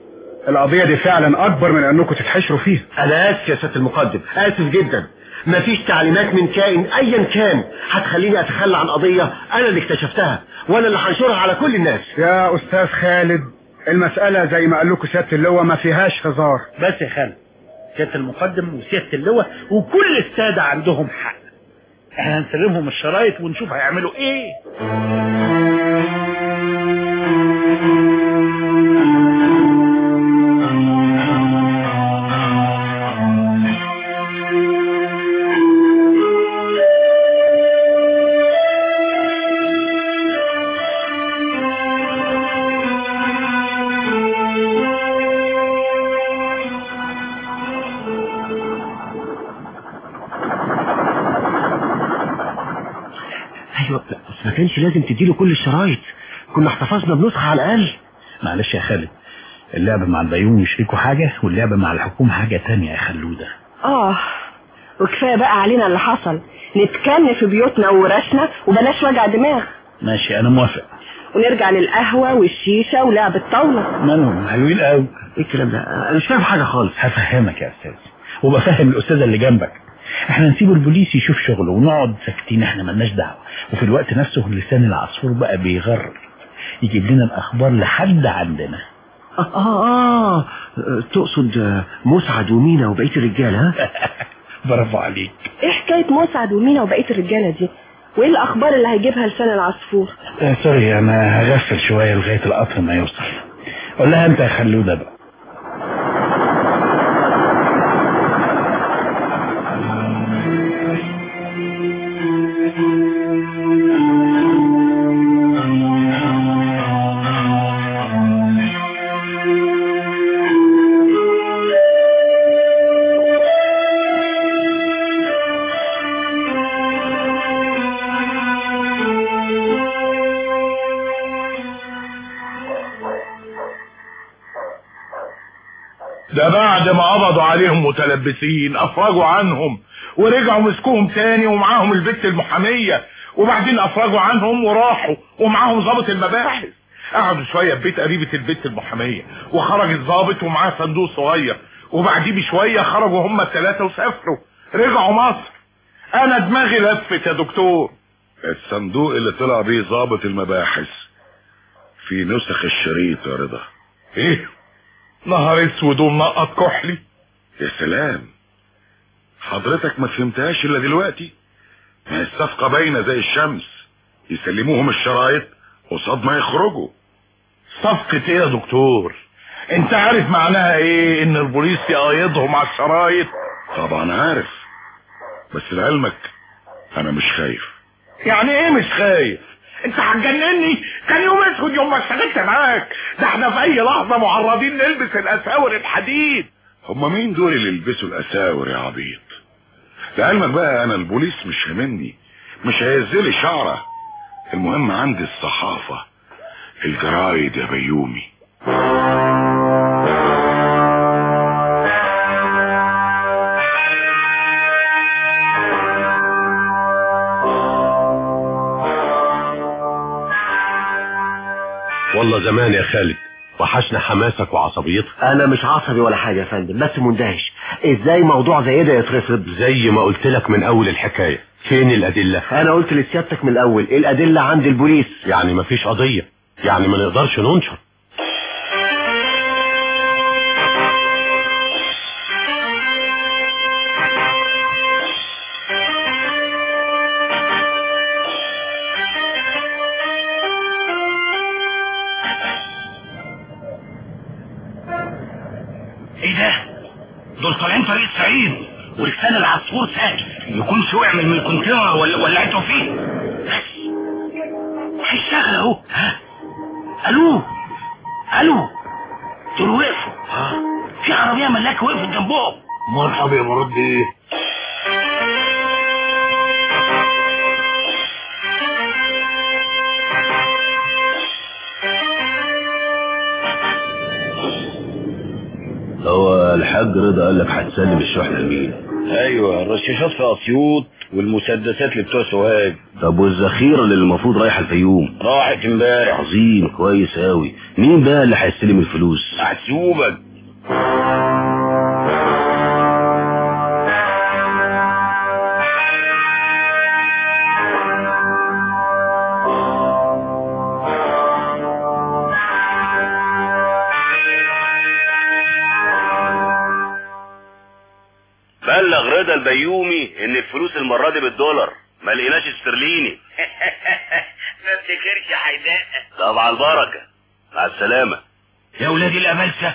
القضية دي فعلا أكبر من أنكم تتحشروا فيها. أنا آسف يا سيادة المقدم. آسف جدا. مفيش تعليمات من كائن ايا كان هتخليني أتخلى عن قضية أنا اللي اكتشفتها وأنا اللي هنشرها على كل الناس. يا أستاذ خالد المسألة زي ما قال لكم سيادة اللواء ما فيهاش هزار. بس يا خالد سيادة المقدم وسيادة اللواء وكل السادة عندهم حق. إحنا هنسلمهم الشرايط ونشوف هيعملوا إيه. لازم تديله كل الشرايط. كنا احتفظنا بنسخة على الأقل. معلش يا خالد اللعبة مع البيوم يشركوا حاجة واللعبة مع الحكومة حاجة تانية يا خلودة. آه وكفاية بقى علينا اللي حصل. نتكن في بيوتنا وورشنا وبلاش وجع دماغ. ماشي أنا موافق. ونرجع للقهوة والشيشة ولعب الطاولة. مالهم حلوين قوي. إيه الكلام ده؟ أنا مش فاهم حاجة خالص. هفهمك يا أستاذ وبفهم الأستاذة اللي جنبك. إحنا نسيب البوليس يشوف شغله ونقعد ساكتين إحنا ملناش دعوة. وفي الوقت نفسه لسان العصفور بقى بيغرد يجيب لنا الأخبار لحد عندنا. آه, آه, آه تقصد مسعد ومينا وبقية الرجالة ها؟ برافو عليك. إيه حكاية مسعد ومينا وبقية الرجالة دي؟ وإيه الأخبار اللي هيجيبها لسان العصفور؟ آه سوري أنا هغفل شوية لغاية القطر ما يوصل. قول لها أنت يا خلودة بقى. عليهم متلبسين أفرجوا عنهم ورجعوا مسكوهم تاني ومعاهم البت المحامية وبعدين أفرجوا عنهم وراحوا ومعاهم ضابط المباحث. قعدوا شوية في بيت قريبة البت المحامية وخرج الضابط ومعاه صندوق صغير وبعديه بشوية خرجوا هم الثلاثة وسافروا. رجعوا مصر. أنا دماغي لفت يا دكتور. الصندوق اللي طلع بيه ضابط المباحث في نسخ الشريط يا رضا. إيه؟ نهار أسود ومنقط كحلي. يا سلام. حضرتك ما فهمتهاش إلا دلوقتي. ما هي الصفقة باينة زي الشمس. يسلموهم الشرايط قصاد ما يخرجوا. صفقة إيه يا دكتور؟ أنت عارف معناها إيه إن البوليس يقايضهم على الشرايط؟ طبعا عارف. بس لعلمك أنا مش خايف. يعني إيه مش خايف؟ أنت هتجنني؟ كان يوم اسود يوم ما اشتغلت معاك. ده إحنا في أي لحظة معرضين نلبس الأساور الحديد. هما مين دول اللي يلبسوا الأساور يا عبيط؟ لعلمك بقى أنا البوليس مش هاممني مش هيزلي شعرة. المهم عندي الصحافة الجرايد يا بيومي. والله زمان يا خالد. وحشنا حماسك وعصبيتك. أنا مش عصبي ولا حاجة يا فندم بس مندهش. إزاي موضوع زي ده يترفض؟ زي ما قلت لك من أول الحكاية. فين الأدلة؟ أنا قلت لسيادتك من الأول الأدلة عند البوليس. يعني مفيش قضية. يعني ما نقدرش ننشر. من الكونتينر ولا ولعته فيه. بس. هيشتغل اهو. ها؟ ألو؟ ألو؟ دول وقفوا. في عربية ملاك وقفت جنبهم. مرحبا يا مربي هو الحاج رضا قال لك هتسلم الشحنة لمين؟ أيوه الرشاشات في اسيوط. والمسدسات اللي بتوع سوهاج. طب والذخيرة اللي المفروض رايحة الفيوم؟ راحت امبارح. عظيم كويس قوي مين بقى اللي هيستلم الفلوس؟ محسوبك البيومي إن الفلوس المرة دي بالدولار. ما لقيناش استرليني. ما افتكرش هيدقق طب على البركة. مع السلامة. يا ولادي الأبلسة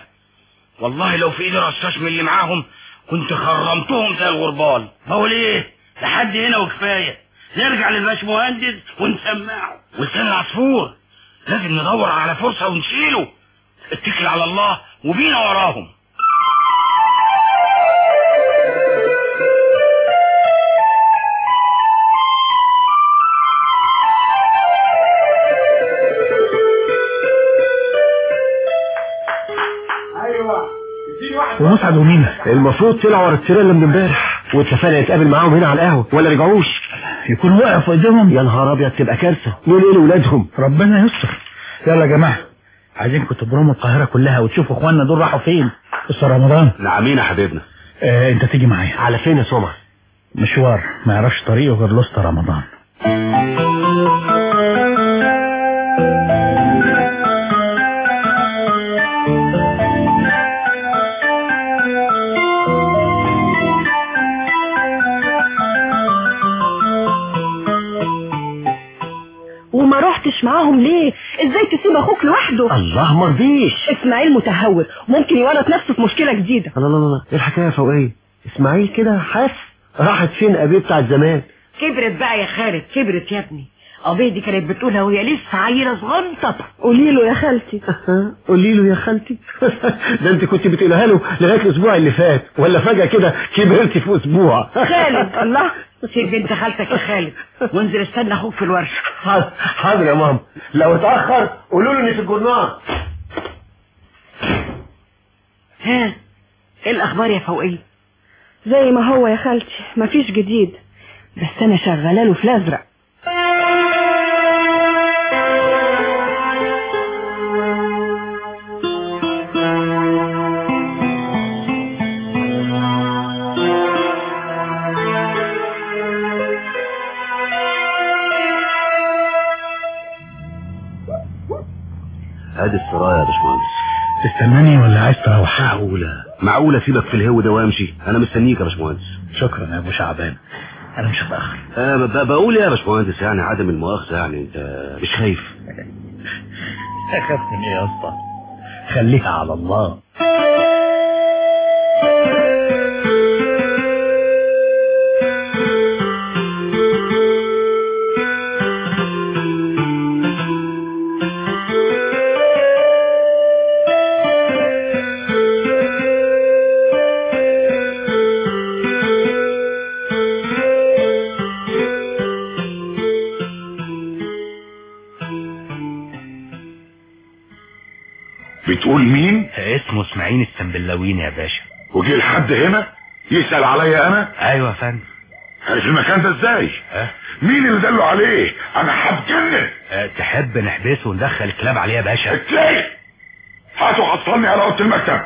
والله لو في إيدي رشاش من اللي معاهم كنت خرمتهم زي الغربال. بقول إيه؟ لحد هنا وكفاية. نرجع للباش مهندس ونسمعه. ولسان العصفور لازم ندور على فرصة ونشيله. اتكل على الله وبينا وراهم. ومسعد ومينا. المفروض طلعوا ورا التريلا من امبارح واتفقنا نتقابل معاهم هنا على القهوة ولا رجعوش؟ يكون وقف قدامهم. يا نهار أبيض تبقى كارثة. دول إيه لولادهم؟ ربنا يستر. يلا يا جماعة عايزينكم تبرموا القاهرة كلها وتشوفوا إخواننا دول راحوا فين. أستاذ رمضان. نعمين يا حبيبنا. آه أنت تيجي معايا. على فين يا سمع مشوار. ما يعرفش طريقه غير لوسط رمضان. رحتش معاهم ليه؟ إزاي تسيب أخوك لوحده؟ الله مرضيش اسماعيل متهور ممكن يورط نفسه في مشكلة جديدة. لا لا لا إيه الحكاية يا فوقية؟ اسماعيل كده حاف راحت فين ابيه بتاع زمان؟ كبرت بقى يا خالد كبرت يا ابني. قضية دي كانت بتقولها وهي لسه عيلة صغنطة. قولي له يا خالتي. قولي له يا خالتي. ده انت كنت بتقولها له لغاية الأسبوع اللي فات ولا فجأة كده كبرت في أسبوع؟ خالد الله. سيب بنت خالتك يا خالد. وانزل استنى أخوك في الورشة. حاضر حاضر يا ماما. لو اتأخر قولوا له اني في الجرنان ها؟ إيه الأخبار يا فوقية؟ زي ما هو يا خالتي مفيش جديد. بس أنا شغالة له في الأزرق. ادي السرايا يا باشمهندس. تستناني ولا عايز تروح معقولة. معقولة سيبك في الهو ده وامشي. أنا مستنيك يا باشمهندس. شكرا يا أبو شعبان. أنا مش هتاخر ب- بقول يا باشمهندس؟ يعني عدم المؤاخذة يعني أنت مش خايف؟ أخاف من إيه يا أسطى؟ خليها على الله. السنبلاوين يا باشا. وجي لحد هنا يسأل عليا أنا؟ أيوه يا فندم. عارف المكان ده إزاي؟ ها مين اللي دله عليه؟ أنا هتجنن. أه تحب نحبسه وندخل الكلاب عليه يا باشا؟ إزاي؟ هاتوا حصلني على أوضة المكتب.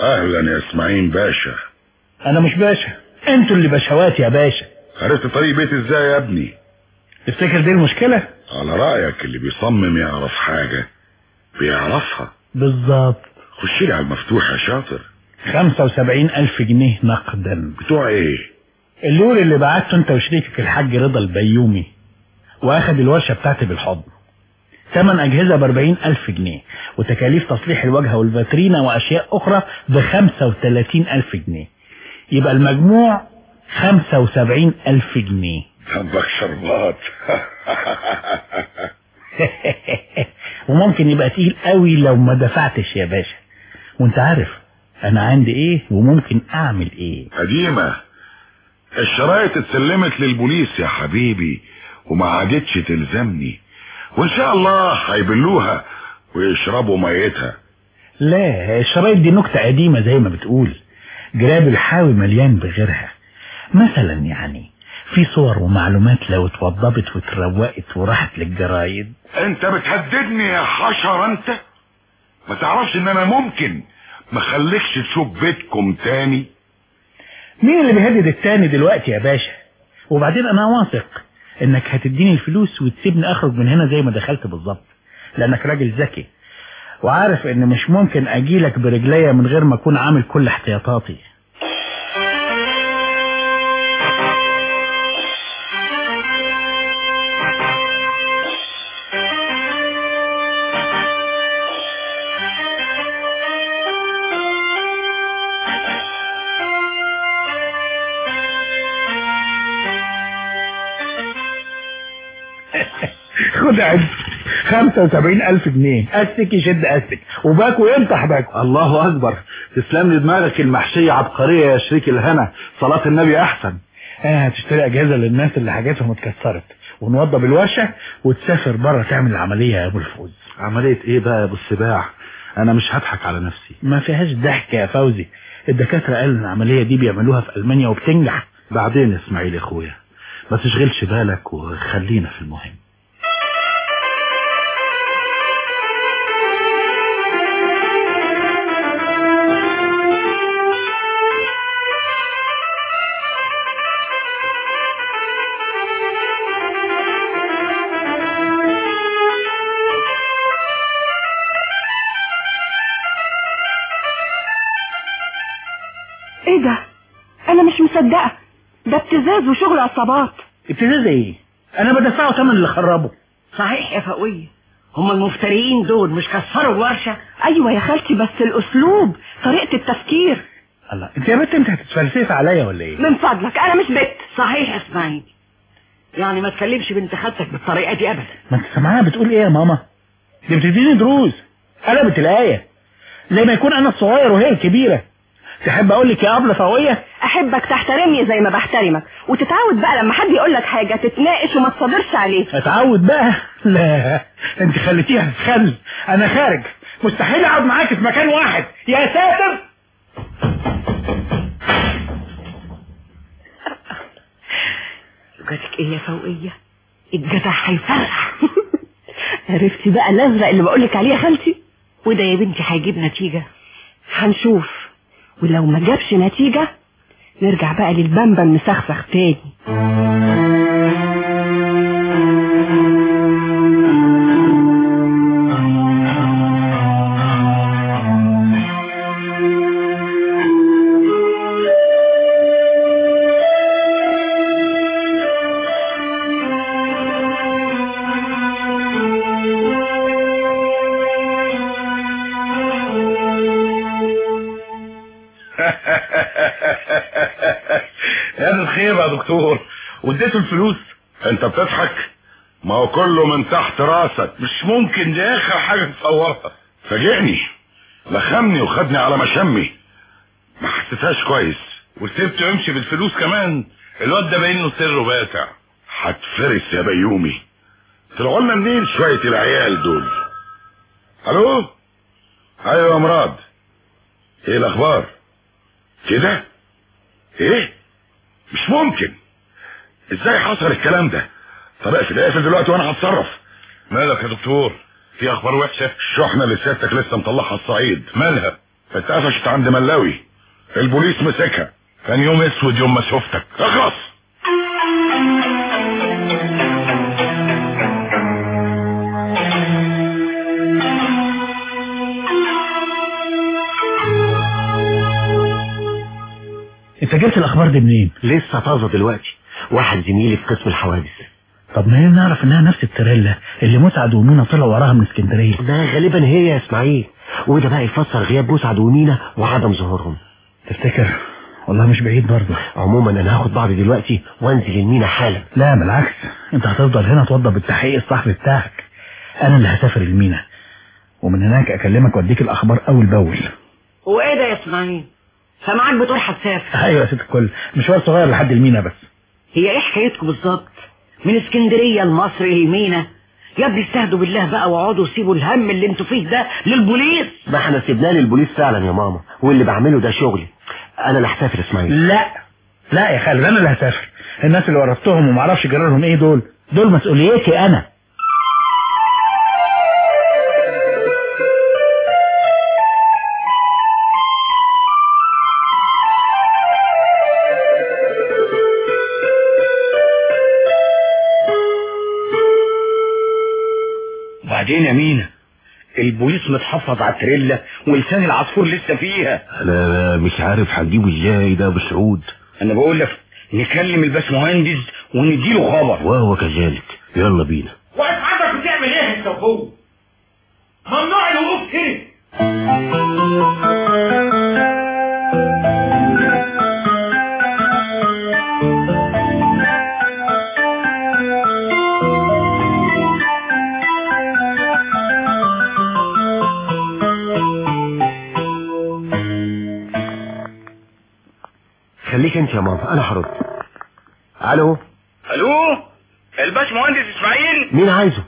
أهلا يا إسماعيل باشا. أنا مش باشا. أنتوا اللي بشوات يا باشا. عرفت طريق بيتي إزاي يا ابني؟ تفتكر دي المشكلة؟ على رأيك اللي بيصمم يعرف حاجة بيعرفها. بالظبط. خش لي على المفتوح يا شاطر. خمسة وسبعين ألف جنيه نقدا. بتوع إيه؟ اللول اللي بعته أنت وشريكك الحاج رضا البيومي وأخد الورشة بتاعتي بالحضن. ثمن أجهزة بأربعين ألف جنيه وتكاليف تصليح الواجهة والفاترينا وأشياء أخرى بخمسة وثلاثين ألف جنيه. يبقى المجموع خمسة وسبعين ألف جنيه. ذنبك شربات. وممكن يبقى تقيل قوي لو ما دفعتش يا باشا. وانت عارف أنا عندي إيه وممكن أعمل إيه. قديمة. الشرايط اتسلمت للبوليس يا حبيبي وما عادتش تلزمني. وإن شاء الله هيبلوها ويشربوا ميتها. لا الشرايط دي نكتة قديمة زي ما بتقول. جراب الحاوي مليان بغيرها. مثلا يعني في صور ومعلومات لو اتوضبت واتروقت وراحت للجرايد. أنت بتهددني يا حشر أنت؟ ما تعرفش إن أنا ممكن ما خليكش تشوف بيتكم تاني؟ مين اللي بيهدد التاني دلوقتي يا باشا؟ وبعدين أنا واثق إنك هتديني الفلوس وتسيبني أخرج من هنا زي ما دخلت بالظبط لأنك راجل ذكي. وعارف إن مش ممكن أجيلك برجليا من غير ما أكون عامل كل احتياطاتي. 75 ألف جنيه. أستك يشد أستك. وباكو يمتح باكو. الله أكبر. تسلم لي دماغك المحشية عبقرية يا شريك الهنا. صلاة النبي أحسن. أنا هتشتري أجهزة للناس اللي حاجاتهم اتكسرت. ونوضب الورشه وتسافر بره تعمل العملية يا أبو الفوز. عملية إيه بقى يا أبو السباع؟ أنا مش هضحك على نفسي. ما فيهاش ضحك يا فوزي. الدكاترة قالوا إن العملية دي بيعملوها في ألمانيا وبتنجح. بعدين اسماعيل يا أخويا ما تشغلش بالك وخلينا في المهم. ابتزاز وشغل عصابات ابتزاز إيه؟ أنا بدفعه ثمن اللي خربه. صحيح يا فقوية هم المفتريين دول مش كسروا الورشة؟ أيوه يا خالتي بس الأسلوب طريقة التفكير. الله انت يا بنت انت هتتفلسف عليا ولا إيه؟ من فضلك أنا مش بت. صحيح يا إسماعيل. يعني ما تكلمش بنت خالتك بالطريقة دي ابدا. ما انت سامعاها بتقول إيه يا ماما؟ دي بتديني دروس. قلبت الايه زي ما يكون أنا الصغير وهي الكبيرة. تحب أقول لك يا أبلة فوقيه أحبك تحترمني زي ما بحترمك. وتتعود بقى لما حد يقول لك حاجة تتناقش وما تصادرش عليه. أتعود بقى؟ لا أنت خليتيها تتخلي أنا خارج. مستحيل أقعد معاك في مكان واحد. يا ساتر! جاتك إيه يا فوقية الجدع هيفرح. عرفتي بقى الأزرق اللي بقولك عليه يا خالتي؟ وده يا بنتي هيجيب نتيجة. هنشوف. ولو ما جابش نتيجة نرجع بقى للبمبة المسخسخ تاني. واديته الفلوس. انت بتضحك؟ ما هو كله من تحت راسك. مش ممكن دي آخر حاجة تصورها فاجئني. لخمني وخدني على مشمي ما حسيتهاش كويس. وسبته يمشي بالفلوس كمان. الواد ده باين له سره باتع. هتفرس يا بيومي. طلعوا لنا منين شوية العيال دول؟ ألو؟ أيوه يا مراد. إيه الأخبار؟ كده؟ إيه؟ مش ممكن. إزاي حصل الكلام ده؟ طب اقفل اقفل دلوقتي وأنا هتصرف. مالك يا دكتور؟ في أخبار وحشة؟ الشحنة اللي سيادتك لسه مطلعها الصعيد. مالها؟ اتقفشت عند ملاوي. البوليس مسكها. كان يوم اسود يوم ما شفتك. اخلص! انت جبت الأخبار دي منين؟ لسه طازة دلوقتي. واحد زميلي في قسم الحوادث. طب ما هي نعرف إنها نفس التريلا اللي مسعد ومينا طلعوا وراها من اسكندرية. ده غالبا هي يا إسماعيل. وده بقى يفسر غياب مسعد ومينا وعدم ظهورهم. تفتكر؟ والله مش بعيد برضه. عموما أنا هاخد بعضي دلوقتي وأنزل المينا حالا. لا بالعكس. أنت هتفضل هنا توضب بالتحقيق الصحفي بتاعك. أنا اللي هسافر المينا ومن هناك أكلمك وأديك الأخبار أول بأول. وإيه ده يا إسماعيل؟ سامعاك بتقول هتسافر. أيوه يا ست الكل. مشوار صغير لحد المينا بس. هي إيه حكايتكم بالظبط؟ من اسكندرية لمصر للمينا يا ابني استهدوا بالله بقى واقعدوا سيبوا الهم اللي أنتوا فيه ده للبوليس! ما إحنا سيبناه للبوليس فعلا يا ماما واللي بعمله ده شغلي أنا اللي هسافر إسماعيل. لا لا يا خالد أنا اللي هسافر. الناس اللي ورثتهم وما أعرفش جرالهم إيه دول دول مسؤوليتي أنا. وبعدين يا مينا. البوليس متحفظ على التريلا ولسان العصفور لسه فيها. أنا مش عارف هجيبه إزاي ده بسعود أنا بقول لك نكلم الباشمهندس ونديله خبر. وهو كذلك. يلا بينا. واقف عندك بتعمل إيه انت وهو ممنوع الوقوف كده أنت يا ماما؟ أنا هرد. ألو؟ ألو؟ الباشمهندس إسماعيل؟ مين عايزه؟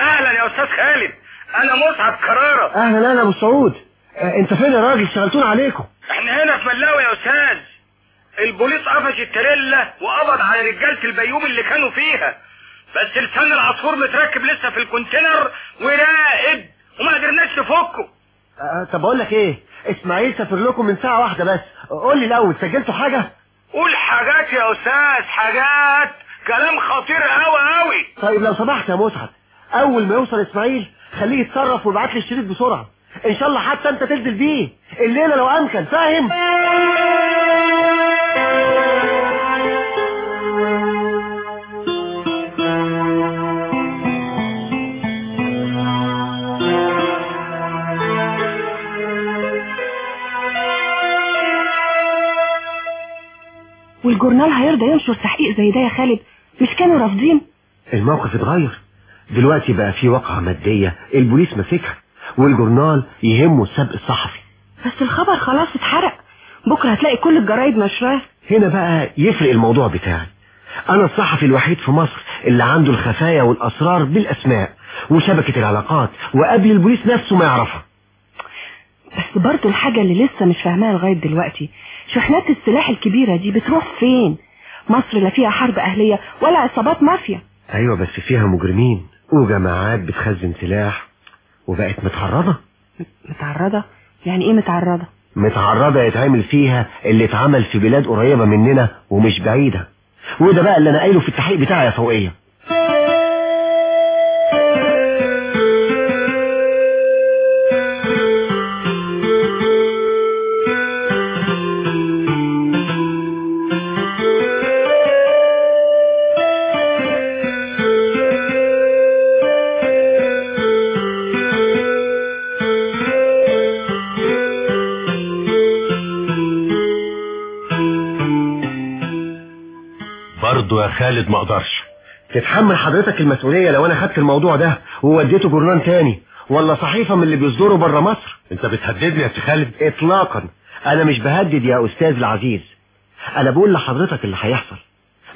أهلا يا أستاذ خالد. أنا مسعد كرارة. أهلا أهلا أبو سعود. آه أنت فين يا راجل؟ اشتغلتونا عليكم. إحنا هنا في ملاوي يا أستاذ. البوليس قفش التريلا وقبض على رجالة البيوم اللي كانوا فيها. بس لسان العصفور متركب لسه في الكونتينر وراقد وما قدرناش نفكه. آه طب أقول لك إيه؟ إسماعيل سافر لكم من ساعة واحدة بس. قول لي الأول سجلتوا حاجة؟ قول حاجات يا أستاذ حاجات كلام خطير قوي قوي طيب لو سمحت يا مسعد أول ما يوصل إسماعيل خليه يتصرف ويبعت لي الشريط بسرعة. إن شاء الله حتى أنت تنزل بيه. الليلة لو أمكن فاهم؟ والجورنال هيرضى ينشر تحقيق زي ده يا خالد؟ مش كانوا رافضين؟ الموقف اتغير. دلوقتي بقى في واقعة مادية البوليس ماسكها والجورنال يهمه السبق الصحفي. بس الخبر خلاص اتحرق. بكرة هتلاقي كل الجرايد نشراه. هنا بقى يفرق الموضوع بتاعي. أنا الصحفي الوحيد في مصر اللي عنده الخفايا والأسرار بالأسماء وشبكة العلاقات وقبل البوليس نفسه ما يعرفها. بس برضه الحاجة اللي لسه مش فاهماها لغاية دلوقتي شحنات السلاح الكبيرة دي بتروح فين؟ مصر لا فيها حرب أهلية ولا عصابات مافيا. أيوه بس فيها مجرمين وجماعات بتخزن سلاح وبقت متعرضة. متعرضة؟ يعني إيه متعرضة؟ متعرضة يتعمل فيها اللي اتعمل في بلاد قريبة مننا ومش بعيدة. وده بقى اللي أنا قايله في التحقيق بتاعي يا فوقية. خالد ما أقدرش. تتحمل حضرتك المسؤولية لو أنا خدت الموضوع ده ووديته جورنال تاني ولا صحيفة من اللي بيصدروا بره مصر؟ أنت بتهددني يا سي خالد؟ اطلاقا. أنا مش بهدد يا أستاذ العزيز. أنا بقول لحضرتك اللي هيحصل.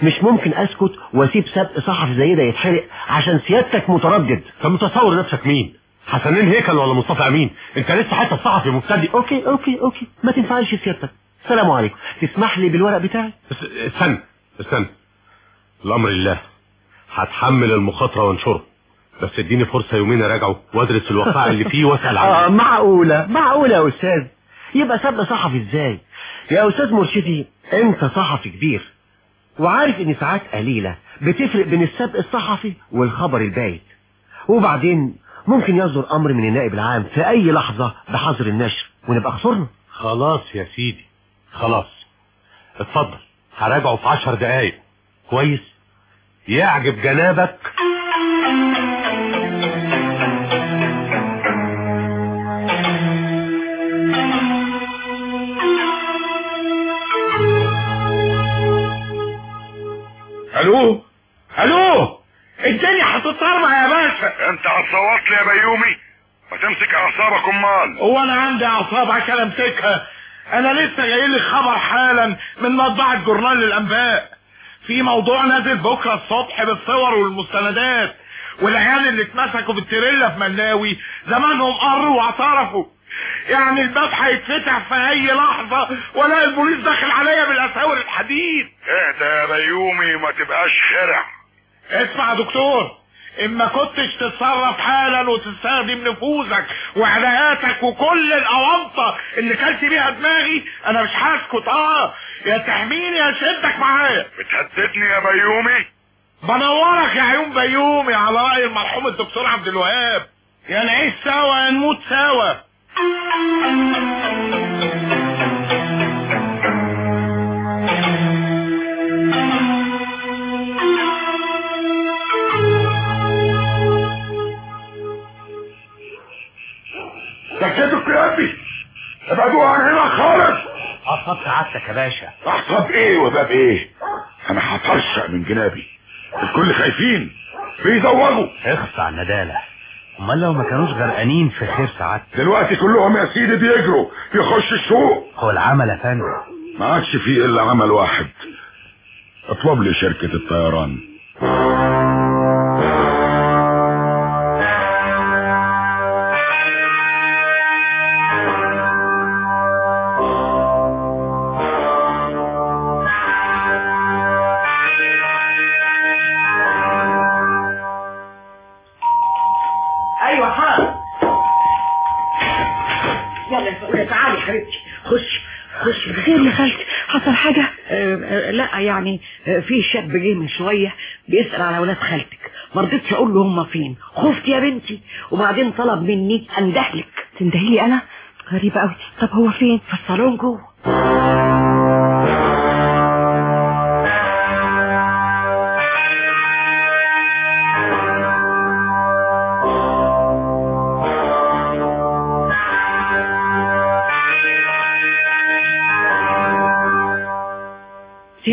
مش ممكن أسكت وأسيب سبق صحفي زي ده يتحرق عشان سيادتك متردد. أنت متصور نفسك مين؟ حسنين هيكل ولا مصطفى أمين؟ أنت لسه حتى صحفي مبتدئ okay okay okay. ما تنفعش سيادتك. السلام عليكم. تسمح لي بالورق بتاعي؟ استنى استنى. الأمر لله. هتحمل المخاطرة وانشره بس اديني فرصة يومين أراجعه وأدرس الوقائع اللي فيه وأسأل آه عنه معقولة؟ معقولة يا أستاذ؟ يبقى سبق صحفي إزاي؟ يا أستاذ مرشدي أنت صحفي كبير. وعارف إن ساعات قليلة بتفرق بين السبق الصحفي والخبر البايت. وبعدين ممكن يصدر أمر من النائب العام في أي لحظة بحظر النشر. ونبقى خسرنا. خلاص يا سيدي. خلاص. اتفضل. هراجعه في عشر دقايق. كويس؟ يعجب جنابك. ألو؟ ألو؟ الدنيا هتتطربع يا باشا. انت لي يا بيومي. ما تمسك اعصابك امال. هو أنا عندي اعصاب عشان امسكها. أنا لسه جاي لي خبر حالا من مطبعة جورنال الانباء. في موضوع نازل بكرة الصبح بالصور والمستندات. والعيال اللي اتمسكوا بالتريلا في ملاوي زمانهم قروا واعترفوا. يعني الباب هيتفتح في أي لحظة ولا البوليس داخل عليا بالأساور الحديد. اهدى يا بيومي ما تبقاش خرع. اسمع يا دكتور. اما كنتش تتصرف حالا وتستخدم نفوذك وعلاقاتك وكل الاونطه اللي كلت بيها دماغي أنا مش هسكت آه يا تحميني يا شدك معايا. بتهددني يا بيومي؟ بنورك يا عيون بيومي على راي المرحوم الدكتور عبد الوهاب. يا نعيش سوا يا نموت سوا. ابعدوا عن هنا خالص. أصاب سعادتك يا باشا. احطب إيه وباب إيه؟ أنا هطرشق من جنابي. الكل خايفين. بيزوجوا اخص على الندالة أمال لو ما كانوش غرقانين في خير سعادتك. دلوقتي كلهم يا سيدي بيجروا. يخش السوق. هو العمل يا فندم. ما عادش فيه إلا عمل واحد. اطلب لي شركة الطيران. يعني آه، في شاب جه من شوية بيسأل على ولاد خالتك. ما رضيتش أقول له هم فين. خفت يا بنتي. وبعدين طلب مني أندهلك. تندهلي أنا؟ غريبة قوي طب هو فين؟ في الصالون جوه.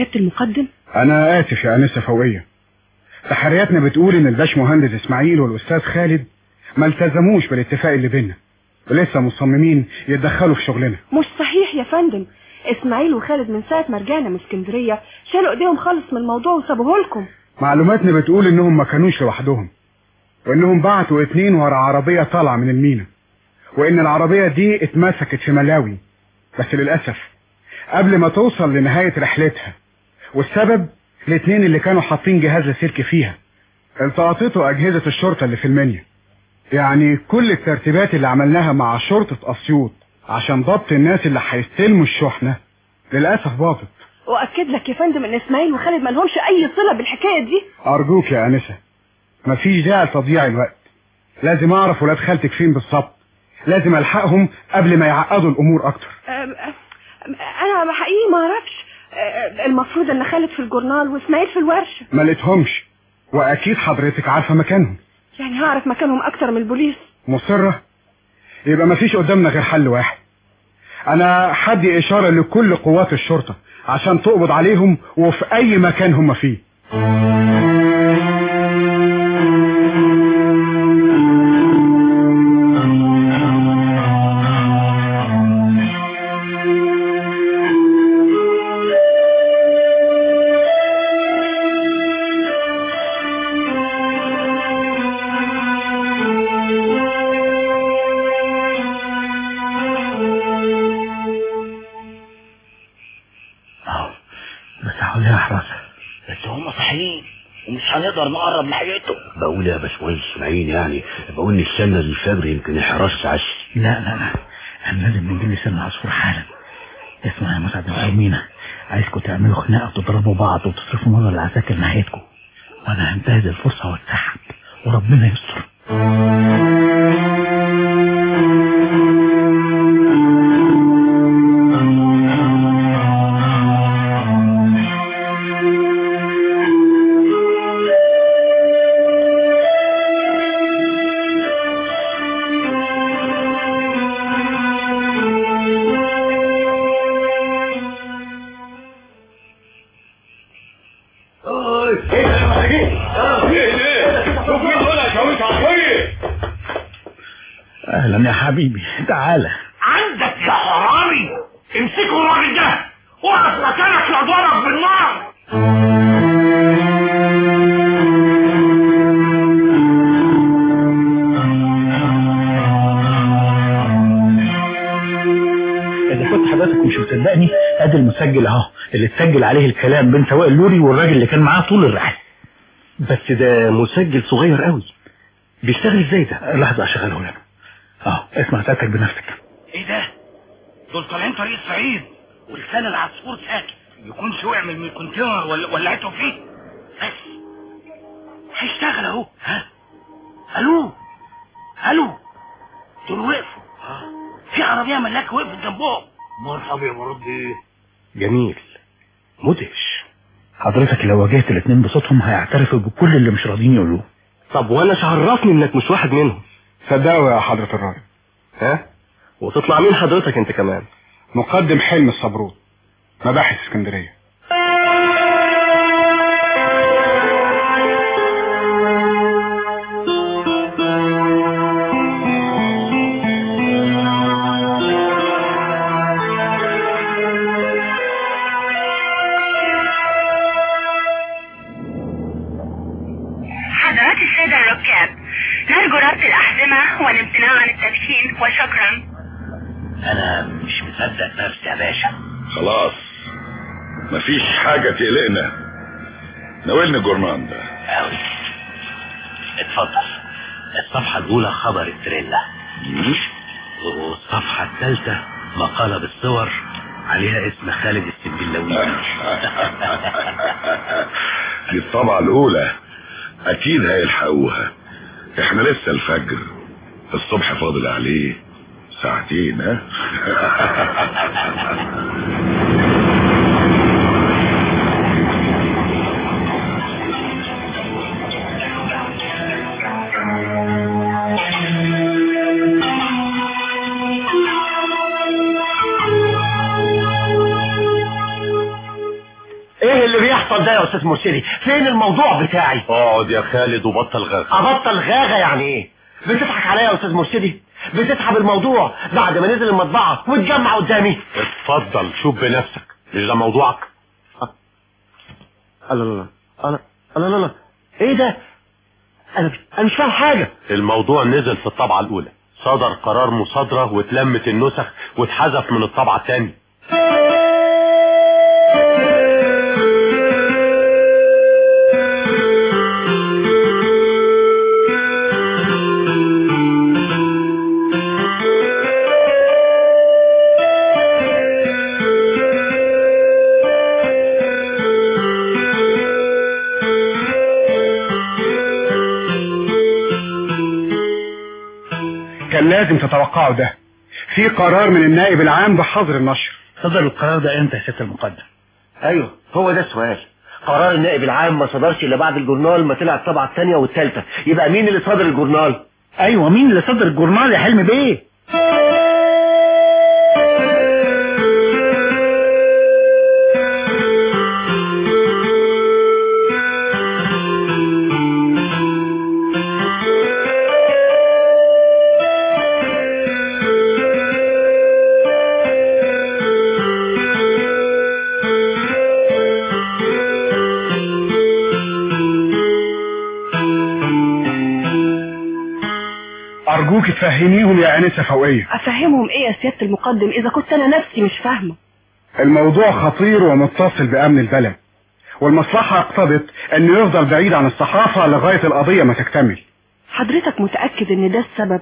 سيادة المقدم؟ أنا اسف يا أنسة فوقية. تحرياتنا بتقول إن الباش مهندس إسماعيل والأستاذ خالد ما التزموش بالاتفاق اللي بينا ولسه مصممين يتدخلوا في شغلنا. مش صحيح يا فندم. إسماعيل وخالد من ساعة ما رجعنا من اسكندرية شالوا إيديهم خالص من الموضوع وسابوه لكم. معلوماتنا بتقول إنهم ما كانوش لوحدهم وإنهم بعتوا اتنين ورا عربية طالعة من المينا وإن العربية دي اتمسكت في ملاوي. بس للأسف قبل ما توصل لنهاية رحلتها والسبب الاتنين اللي كانوا حاطين جهاز لاسلكي فيها. التقطته أجهزة الشرطة اللي في المنيا. يعني كل الترتيبات اللي عملناها مع شرطة أسيوط عشان ضبط الناس اللي هيستلموا الشحنة للأسف باطت. وأكد لك يا فندم إن إسماعيل وخالد مالهمش أي صلة بالحكاية دي. أرجوك يا أنسة مفيش داعي لتضييع الوقت. لازم أعرف ولاد خالتك فين بالظبط. لازم ألحقهم قبل ما يعقدوا الأمور أكتر. أم- أم- أنا حقيقي ما أعرفش. أه، المفروض إن خالد في الجورنال وإسماعيل في الورشة ما لقيتهمش. وأكيد حضرتك عارفة مكانهم. يعني هعرف مكانهم أكتر من البوليس. مصرة؟ يبقى مفيش قدامنا غير حل واحد. أنا حدي إشارة لكل قوات الشرطة عشان تقبض عليهم وفي أي مكان هم فيه. بقول يا باشمهندس إسماعيل يعني؟ بقول نستنى للفجر يمكن الحراس عش لا لا لا. إحنا لازم نجيب لسان العصفور حالا. اسمع يا مسعد يا مينا عايزكم تعملوا خناقة وتضربوا بعض وتصرفوا نظر العساكر ناحيتكم وأنا هنتهز الفرصة واتسحب. وربنا يستر. المسجل اهو اللي اتسجل عليه الكلام بين سواق اللوري والراجل اللي كان معاه طول الرحلة. بس ده مسجل صغير قوي. بيشتغل إزاي ده؟ لحظة أشغله لك. آه اسمع سيادتك بنفسك. إيه ده؟ دول طالعين طريق الصعيد ولسان العصفور ساكت. يكونش وقع من ال container ولا ولعته فيه بس. هيشتغل اهو. ها؟ ألو؟ ألو؟ دول وقفوا. في عربية ملاك وقفت جنبهم. مرحبا يا مربي. جميل. مدهش. حضرتك لو واجهت الاتنين بصوتهم هيعترفوا بكل اللي مش راضيين يقولوه. طب وأنا مش عرفني انك مش واحد منهم. صدقوا يا حضرة الراجل. ها؟ وتطلع مين حضرتك انت كمان؟ مقدم حلم الصبرود مباحث اسكندرية. حاجة تقلقنا ناولني الجورنان ده. قوي اتفضل. الصفحة الأولى خبر التريلا. والصفحة الثالثة مقالة بالصور عليها اسم خالد السنبلاوي. دي الطبعة الأولى. أكيد هيلحقوها. إحنا لسه الفجر. الصبح فاضل عليه ساعتين ها؟ يا أستاذ مرسلي فين الموضوع بتاعي؟ اقعد يا خالد وبطل غاغ أبطل غاغة يعني إيه؟ بتضحك عليا يا أستاذ مرسلي؟ بتسحب الموضوع بعد ما نزل المطبعة وتجمع قدامي. اتفضل شوف بنفسك. مش ده موضوعك؟ الله لا لا الله لا لا إيه ده؟ أنا أنا مش فاهم حاجة. الموضوع نزل في الطبعة الأولى. صدر قرار مصادرة واتلمت النسخ واتحذف من الطبعة الثانية. لازم تتوقعوا ده. في قرار من النائب العام بحظر النشر. صدر القرار ده إمتى يا سياده المقدم؟ أيوه هو ده السؤال. قرار النائب العام ما صدرش إلا بعد الجورنال ما طلع الطبعة الثانية والثالثة. يبقى مين اللي صدر الجورنال؟ أيوه مين اللي صدر الجورنال يا حلمي بيه؟ تفهميهم يا أنسة فوقية. أفهمهم إيه يا سيادة المقدم؟ إذا كنت أنا نفسي مش فاهمة. الموضوع خطير ومتصل بأمن البلد. والمصلحة اقتضت انه يفضل بعيد عن الصحافة لغاية القضية ما تكتمل. حضرتك متأكد إن ده السبب؟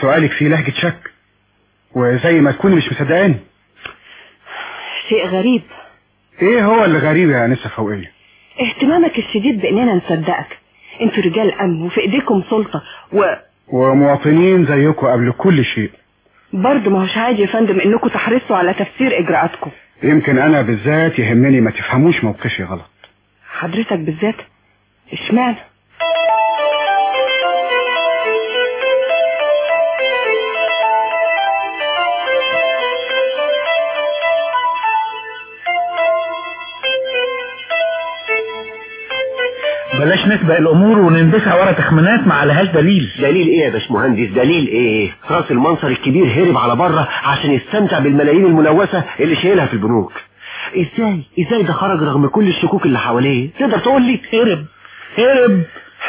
سؤالك فيه لهجة شك. وزي ما تكوني مش مصدقاني. شيء غريب. إيه هو اللي غريب يا أنسة فوقية؟ اهتمامك الشديد بإننا نصدقك. أنتوا رجال أمن وفي إيديكم سلطة و ومواطنين زيكم قبل كل شيء. برضه ما هوش عادي يا فندم إنكم تحرصوا على تفسير إجراءاتكم. يمكن أنا بالذات يهمني ما تفهموش موقفي غلط. حضرتك بالذات؟ إشمعنى؟ بلاش نسبق الأمور ونندسها ورا تخمينات ما عليهاش دليل. دليل إيه يا باشمهندس؟ دليل إيه؟ رأس المنصر الكبير هرب على بره عشان يستمتع بالملايين الملوثة اللي شايلها في البنوك. إزاي؟ إزاي ده خرج رغم كل الشكوك اللي حواليه؟ تقدر تقول لي؟ هرب. هرب.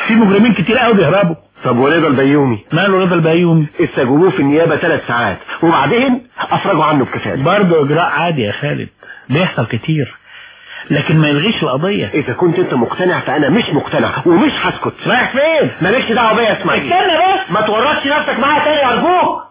في مجرمين كتير قوي بيهربوا. طب ورضا البيومي؟ ماله رضا البيومي؟ استجوبوه في النيابة ثلاث ساعات وبعدين أفرجوا عنه بكفاءة برضه إجراء عادي يا خالد. بيحصل كتير. لكن ما يلغيش القضية. إذا كنت أنت مقتنع فأنا مش مقتنع ومش هسكت. رايح فين؟ مالكش دعوة بيا يا إسماعيل. استنى بس. ما تورطش نفسك معايا تاني أرجوك.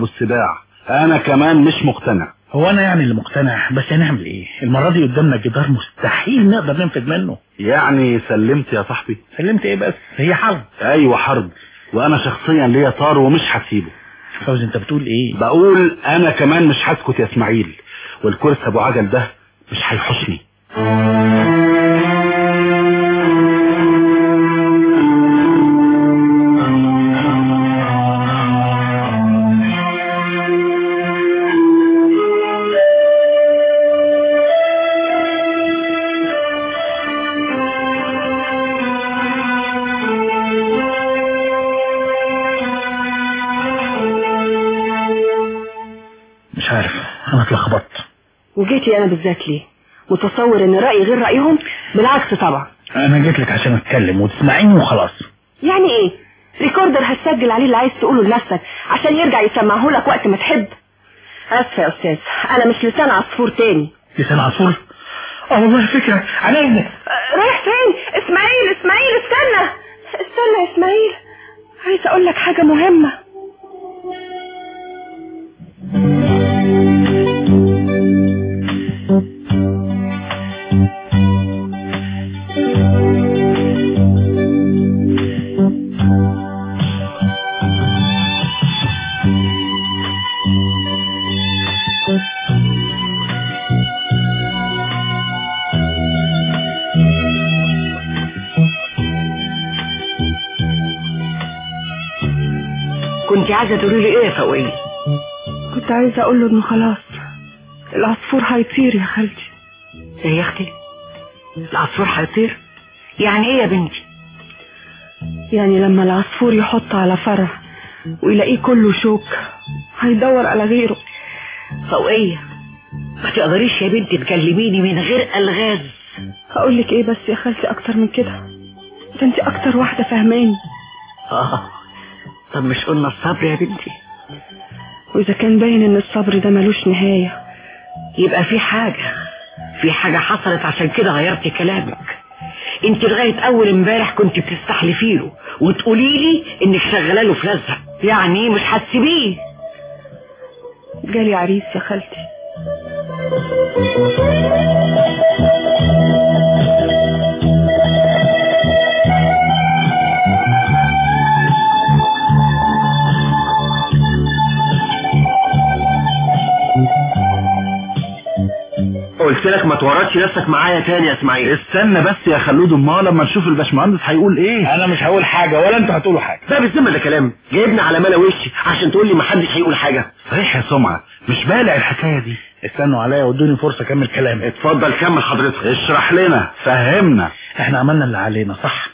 أبو السباع. أنا كمان مش مقتنع. هو أنا يعني اللي مقتنع؟ بس هنعمل إيه؟ المرة دي قدامنا جدار مستحيل نقدر ننفذ منه. يعني سلمت يا صاحبي. سلمت إيه بس؟ هي حرب. أيوه حرب. وأنا شخصيا ليا طار ومش هسيبه. فوزي أنت بتقول إيه؟ بقول أنا كمان مش هسكت يا إسماعيل. والكرسي أبو عجل ده مش هيحوشني وجيتي أنا بالذات ليه؟ متصور إن رأيي غير رأيهم؟ بالعكس طبعا. أنا جيت لك عشان أتكلم وتسمعيني وخلاص. يعني إيه؟ ريكوردر هتسجل عليه اللي عايز تقوله لنفسك عشان يرجع يسمعه لك وقت ما تحب. اسفه يا أستاذ أنا مش لسان عصفور تاني. لسان عصفور؟ آه والله فكرة. علينا أه، رايح فين؟ إسماعيل إسماعيل استنى. استنى يا إسماعيل. عايز أقول لك حاجة مهمة. كنت عايزة تقولي لي إيه يا فوقية؟ كنت عايزة أقول له إنه خلاص العصفور هيطير يا خالتي. إيه يا أختي؟ العصفور هيطير؟ يعني إيه يا بنتي؟ يعني لما العصفور يحط على فرع ويلاقيه كله شوك هيدور على غيره. فوقية ما تقدريش يا بنتي تكلميني من غير ألغاز. هقول لك إيه بس يا خالتي أكتر من كده؟ ده انت أكتر واحدة فاهماني آه. طب مش قلنا الصبر يا بنتي؟ وإذا كان باين إن الصبر ده ملوش نهاية يبقى في حاجة في حاجة حصلت عشان كده غيرتي كلامك. انت لغاية أول امبارح كنت بتستحلفي له وتقولي لي إنك شغالة له في لزق يعني مش هتسيبيه. جالي عريس يا خالتي. قلت لك ما تورطش نفسك معايا تاني يا اسماعيل. استنى بس يا خلود امال لما نشوف الباشمهندس هيقول إيه؟ أنا مش هقول حاجة ولا أنتوا هتقولوا حاجة. ده بالذمة ده كلام. جايبني على ملا وشي عشان تقول لي ما حدش هيقول حاجة. صحيح يا سمعة. مش بالع الحكاية دي. استنوا عليا وادوني فرصة اكمل كلامي. اتفضل كمل حضرتك. اشرح لنا. فهمنا. إحنا عملنا اللي علينا صح؟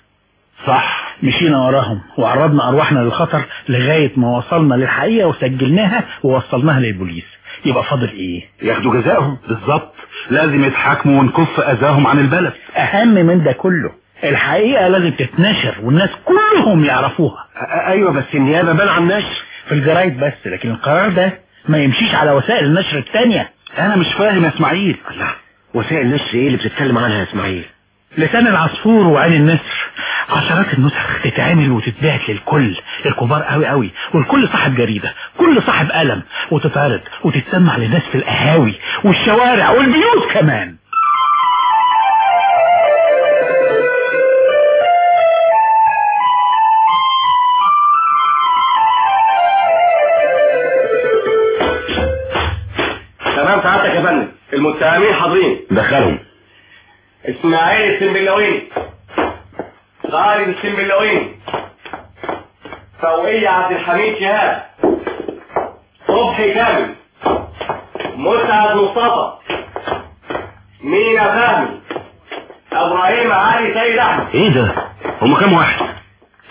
صح. مشينا وراهم وعرضنا أرواحنا للخطر لغاية ما وصلنا للحقيقة وسجلناها ووصلناها للبوليس. يبقى فاضل إيه؟ ياخدوا جزائهم. بالظبط. لازم يتحاكموا ونكف أذاهم عن البلد. أهم من ده كله الحقيقة لازم تتنشر والناس كلهم يعرفوها. أيوه بس النيابه منع النشر في الجرايد بس لكن القرار ده ما يمشيش على وسائل النشر التانية. أنا مش فاهم يا إسماعيل. لا وسائل النشر إيه اللي بتتكلم عنها يا إسماعيل؟ لسان العصفور وعين النسر. عشرات النسخ تتعمل وتتباعت للكل الكبار قوي قوي والكل صاحب جريدة كل صاحب قلم وتتعرض وتتسمع للناس في القهاوي والشوارع والبيوت كمان. تمام سعادتك يا فندم. المتهمين حاضرين. دخلهم. إسماعيل السنبلاويني خالد السنبلاويني فوقية عبد الحميد شهاب. صبحي كامل. مسعد مصطفى مينا فهمي. إبراهيم علي سيد أحمد. إيه ده؟ هم كام واحد؟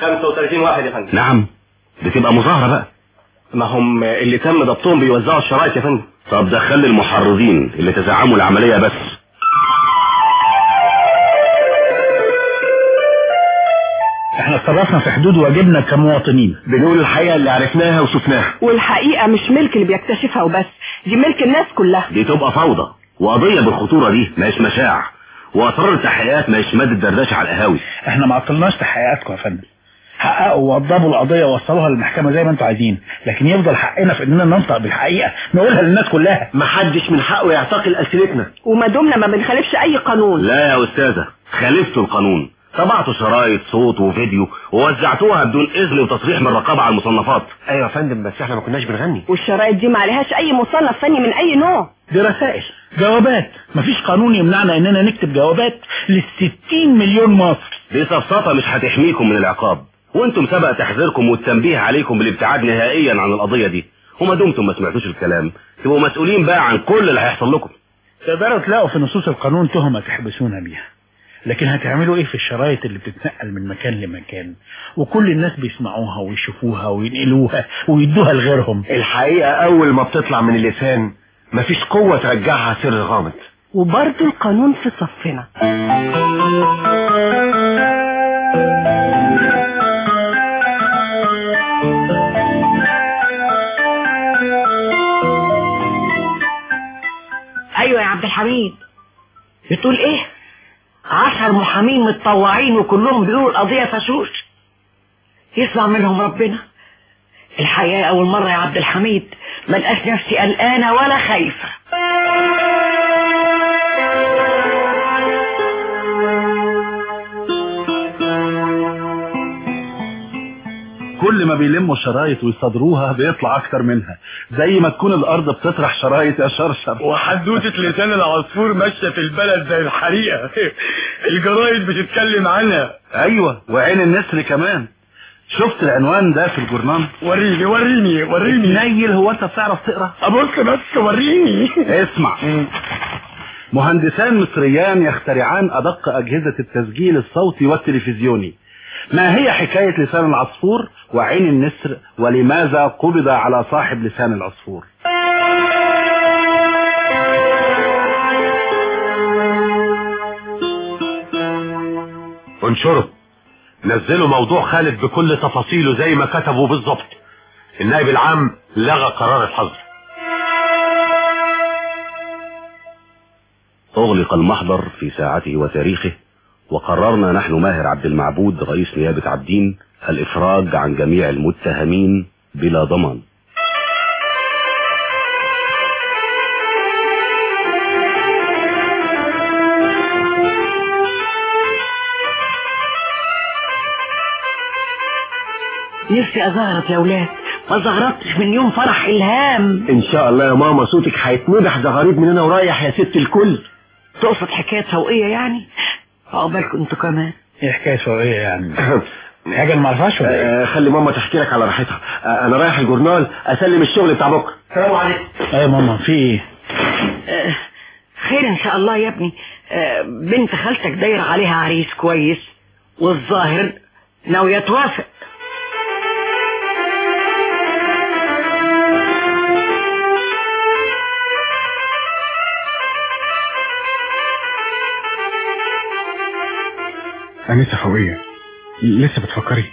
35 واحد يا فندم. نعم. بتبقى مظاهرة بقى. ما هم اللي تم ضبطهم بيوزعوا الشرايط يا فندم. طب دخل المحرضين اللي تزعموا العملية بس. اتصرفنا في حدود واجبنا كمواطنين. بنقول الحقيقة اللي عرفناها وشفناها. والحقيقة مش ملك اللي بيكتشفها وبس دي ملك الناس كلها. دي تبقى فوضى وقضية بالخطورة دي مش مشاع وأسرار التحقيقات مش مادة دردشة على القهاوي. إحنا ما عطلناش تحقيقاتكم يا فندم. حققوا ووضبوا القضية ووصلوها للمحكمة زي ما أنتوا عايزين لكن يفضل حقنا في إننا ننطق بالحقيقة نقولها للناس كلها. محدش من حقه يعتقل ألسنتنا وما دمنا ما بنخالفش أي قانون. لا يا أستاذة خالفتوا القانون. طبعتوا شرايط صوت وفيديو ووزعتوها بدون إذن وتصريح من الرقابة على المصنفات. أيوه يا فندم بس إحنا ما كناش بنغني. والشرايط دي ما عليهاش أي مصنف فني من أي نوع. دي رسائل. جوابات. مفيش قانون يمنعنا إننا نكتب جوابات للستين مليون مصري. دي سفسطة مش هتحميكم من العقاب. وأنتم سبق تحذيركم والتنبيه عليكم بالابتعاد نهائيا عن القضية دي. وما دمتم ما سمعتوش الكلام. تبقوا مسؤولين بقى عن كل اللي هيحصل لكم. تقدروا تلاقوا في نصوص القانون تهمة تحبسونا بيها. لكن هتعملوا إيه في الشرايط اللي بتتنقل من مكان لمكان؟ وكل الناس بيسمعوها ويشوفوها وينقلوها ويدوها لغيرهم. الحقيقة أول ما بتطلع من اللسان مفيش قوة ترجعها سر غامض وبرضه القانون في صفنا. أيوه يا عبد الحميد. بتقول إيه؟ عشر محامين متطوعين وكلهم بيقولوا القضية فشوش يسمع منهم ربنا. الحقيقة أول مرة يا عبد الحميد. ملقاش نفسي قلقانة ولا خايفة. كل ما بيلموا شرايط ويصدروها بيطلع أكتر منها. زي ما تكون الأرض بتطرح شرايط يا شرشر. وحدوتة لسان العصفور ماشية في البلد زي الحريقة. الجرايد بتتكلم عنها. أيوه وعين النسر كمان. شفت العنوان ده في الجورنال وريني وريني وريني. نيل هو أنت بتعرف تقرأ؟ أبص بس وريني. اسمع. مهندسان مصريان يخترعان أدق أجهزة التسجيل الصوتي والتلفزيوني. ما هي حكاية لسان العصفور وعين النسر ولماذا قبض على صاحب لسان العصفور؟ انشروا. نزلوا موضوع خالد بكل تفاصيله زي ما كتبوا بالظبط. النائب العام لغى قرار الحظر. أغلق المحضر في ساعته وتاريخه. وقررنا نحن ماهر عبد المعبود رئيس نيابة عبدين الإفراج عن جميع المتهمين بلا ضمان. نفسي أزغرط يا ولاد. ما زغرطتش من يوم فرح إلهام. إن شاء الله يا ماما صوتك هيتمدح زغاريد من هنا ورايح يا ست الكل. تقصد حكاية فوقية يعني؟ عقبالكم أنتوا كمان؟ إيه حكاية فوقية يعني. حاجة ما اعرفهاش ولا إيه؟ آه، خلي ماما تحكي لك على راحتها. آه، أنا رايح الجورنال أسلم الشغل بتاع بكرة. السلام عليكم. إيه ماما في إيه؟ آه، خير إن شاء الله يا ابني. بنت خالتك داير عليها عريس كويس والظاهر ناوية توافق. أنسة فوقية. لسه بتفكري؟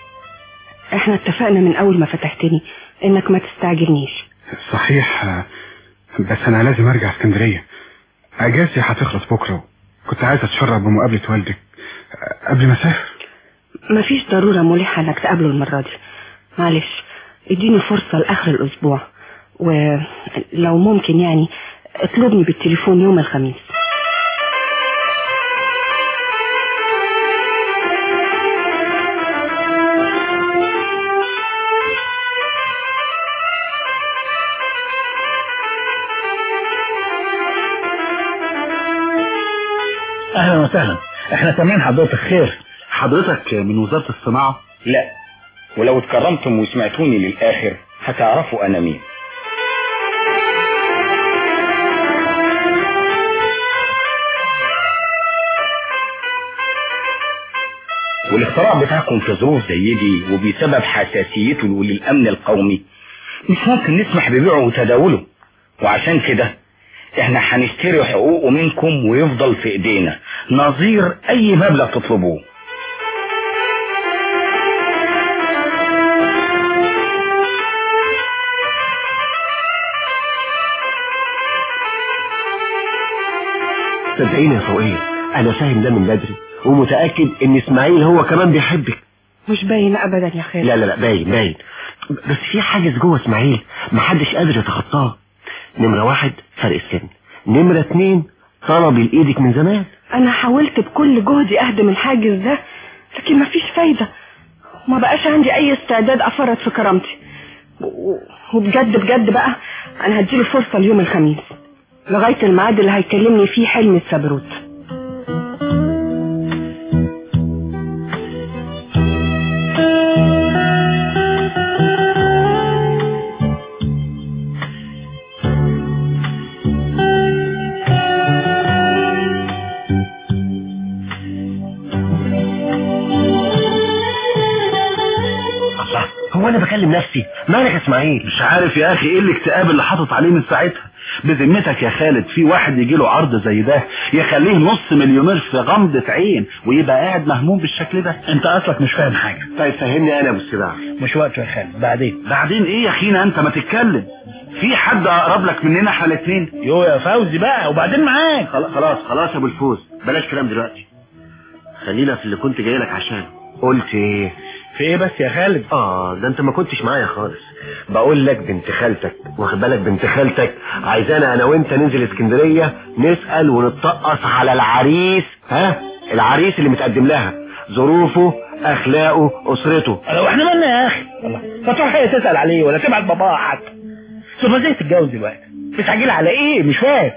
إحنا اتفقنا من أول ما فتحتني إنك ما تستعجلنيش. صحيح بس أنا لازم أرجع اسكندرية. أجازتي هتخلص بكرة كنت عايز أتشرف بمقابلة والدك. قبل ما أسافر؟ مفيش ضرورة ملحة إنك تقابله المرة دي. معلش إديني فرصة لآخر الأسبوع. ولو ممكن يعني اطلبني بالتليفون يوم الخميس. أهلا وسهلا. إحنا سامعين حضرتك خير. حضرتك من وزارة الصناعة؟ لا. ولو اتكرمتم وسمعتوني للآخر هتعرفوا أنا مين. والاختراع بتاعكم في ظروف زي دي وبسبب حساسيته للأمن القومي مش ممكن نسمح ببيعه وتداوله. وعشان كده إحنا هنشتري حقوقه منكم ويفضل في ايدينا. نظير أي مبلغ تطلبوه. صدقيني يا فوقية أنا فاهم ده من بدري ومتأكد إن إسماعيل هو كمان بيحبك. مش باين ابدا يا خالد لا لا لا باين باين. بس في حاجز جوه إسماعيل محدش قادر يتخطاه. نمرة واحد فرق السن. نمرة اتنين طلب إيدك من زمان. أنا حاولت بكل جهدي أهدم الحاجز ده لكن مفيش فايدة. ما بقاش عندي أي استعداد أفرط في كرامتي. وبجد بجد بقى أنا هديله فرصة اليوم الخميس لغاية الميعاد اللي هيكلمني فيه حلمي السبروت. عارف يا أخي إيه الاكتئاب اللي حاطط عليه من ساعتها؟ بذمتك يا خالد في واحد يجي له عرض زي ده يخليه نص مليونير في غمضة عين ويبقى قاعد مهموم بالشكل ده؟ أنت أصلك مش فاهم حاجة. طيب فهمني أنا يا أبو السباع. مش وقته يا خالد بعدين. بعدين إيه يا أخينا أنت؟ ما تتكلم. في حد أقرب لك مننا إحنا الاثنين يو يا فوزي بقى وبعدين معاك. خلاص خلاص يا أبو الفوز. بلاش كلام دلوقتي. خلينا في اللي كنت جاي لك عشانه. قلت إيه؟ في إيه بس يا خالد؟ آه ده أنت ما كنتش معايا خالص. بقول لك بنت خالتك واخد بالك بنت خالتك؟ عايزانا أنا وأنت ننزل اسكندرية نسأل ونتطقص على العريس ها؟ العريس اللي متقدم لها ظروفه أخلاقه أسرته. لو إحنا مالنا يا أخي. فتروح هي تسأل عليه ولا تبعت باباها حتى؟ ثم إزاي تتجوز دلوقتي؟ بتعجل على إيه؟ مش فاهم.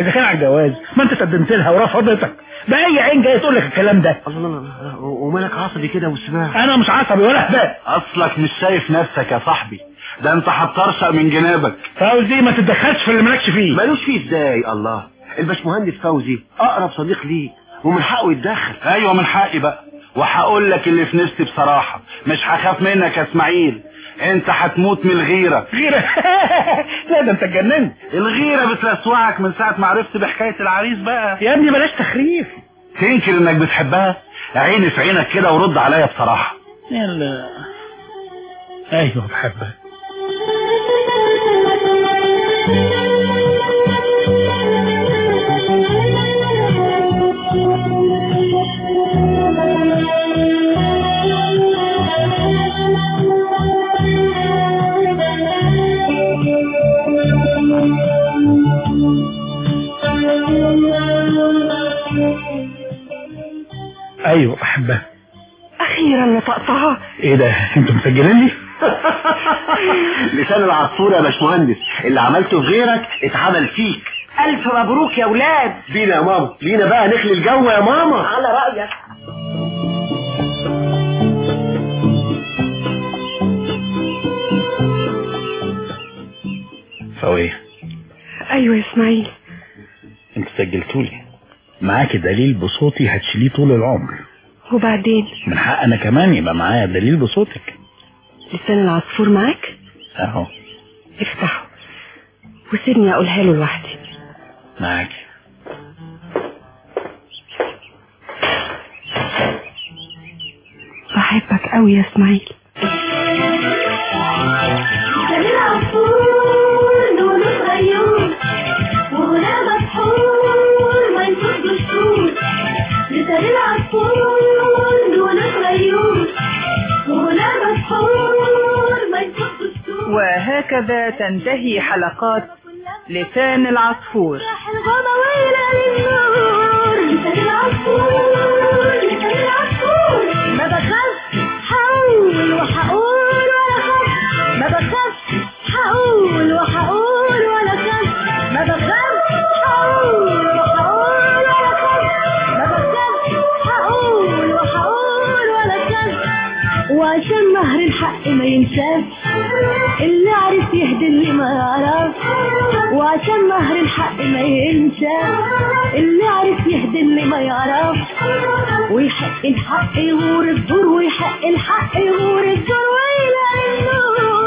إذا كان على الجواز ما أنت تقدمت لها ورفضتك. بأي عين جاية تقول لك الكلام ده؟ الله الله الله ومالك عصبي كده والسماع؟ أنا مش عصبي ولا هبال أصلك مش شايف نفسك يا صاحبي. ده أنت هتطرشق من جنابك. فوزي ما تتدخلش في اللي مالكش فيه. مالوش فيه إزاي؟ الله. الباشمهندس فوزي أقرب صديق ليه ومن حقه يتدخل. أيوه من حقي بقى. وهقول لك اللي في نفسي بصراحة. مش هخاف منك يا إسماعيل. انت هتموت من الغيرة. غيرة. لا ده انت اتجننت. الغيرة بتلسوعك من ساعة ما عرفت بحكاية العريس بقى. يا ابني بلاش تخريف. تنكر انك بتحبها؟ عيني في عينك كده ورد عليا بصراحة. يلا. أيوه بحبها. أيوه بحبها أخيرا نطقتها إيه ده؟ أنتوا مسجلين لي؟ لسان العصفور يا باشمهندس. اللي عملته في غيرك اتعمل فيك. ألف مبروك يا ولاد. بينا يا ماما. بينا بقى نخلي الجو يا ماما. على رأيك. فوية. أيوه يا إسماعيل. أنت سجلتولي. معاكي دليل بصوتي هتشيليه طول العمر. وبعدين؟ من حق أنا كمان يبقى معايا دليل بصوتك. لسان العصفور معاك؟ أهو. افتحه وسيبني أقولها له لوحدي. معاك. بحبك قوي يا إسماعيل. وهكذا تنتهي حلقات لسان العصفور. ما ولا ما ولا ما ولا ما ولا وعشان نهر الحق ما ينساش. يهدي اللي ما يعرف وعشان نهر الحق ما ينساش اللي عرف يهدي اللي ما يعرف. ويحق الحق يغور الدور ويحق الحق يغور الدور النور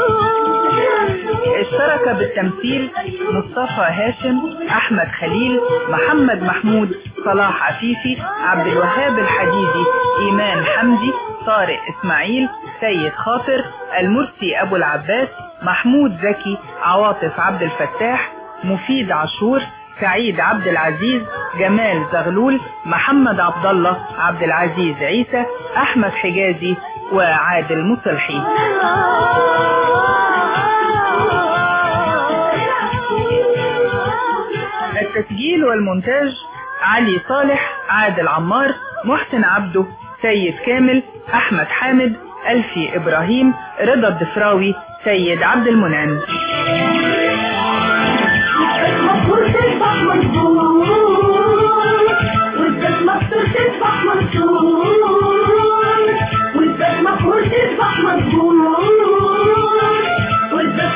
اشترك بالتمثيل مصطفى هاشم أحمد خليل محمد محمود صلاح عفيفي عبد الوهاب الحديدي إيمان حمدي طارق إسماعيل سيد خاطر المرسي أبو العباس محمود زكي عواطف عبد الفتاح مفيد عاشور سعيد عبد العزيز جمال زغلول محمد عبد الله عبد العزيز عيسى أحمد حجازي وعادل مصلحي. التسجيل والمونتاج علي صالح عادل عمار محسن عبده سيد كامل أحمد حامد ألفي إبراهيم رضا الدفراوي سيد عبد المنعم. مفروض تصبح منصور والبس مكسور تصبح منصور والبس مفروض تصبح منصور والبس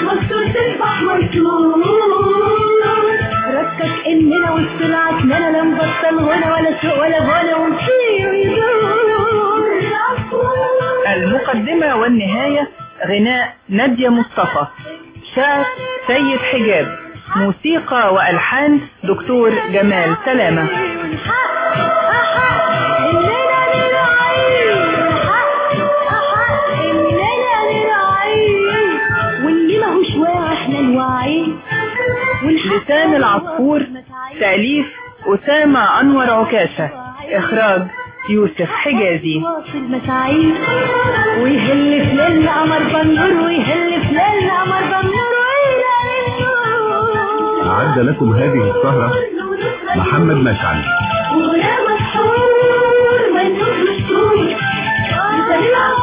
المقدمة والنهاية غناء نادية مصطفى شعر سيد حجاب موسيقى وألحان دكتور جمال سلامة. لسان العصفور تأليف أسامة أنور عكاشة. إخراج يوسف حجازي ويهل في ليل القمر بنور ويهل في ليل القمر بنور عد لكم هذه السهرة محمد مشعل. وغلام الحور والنور مشهور. آه،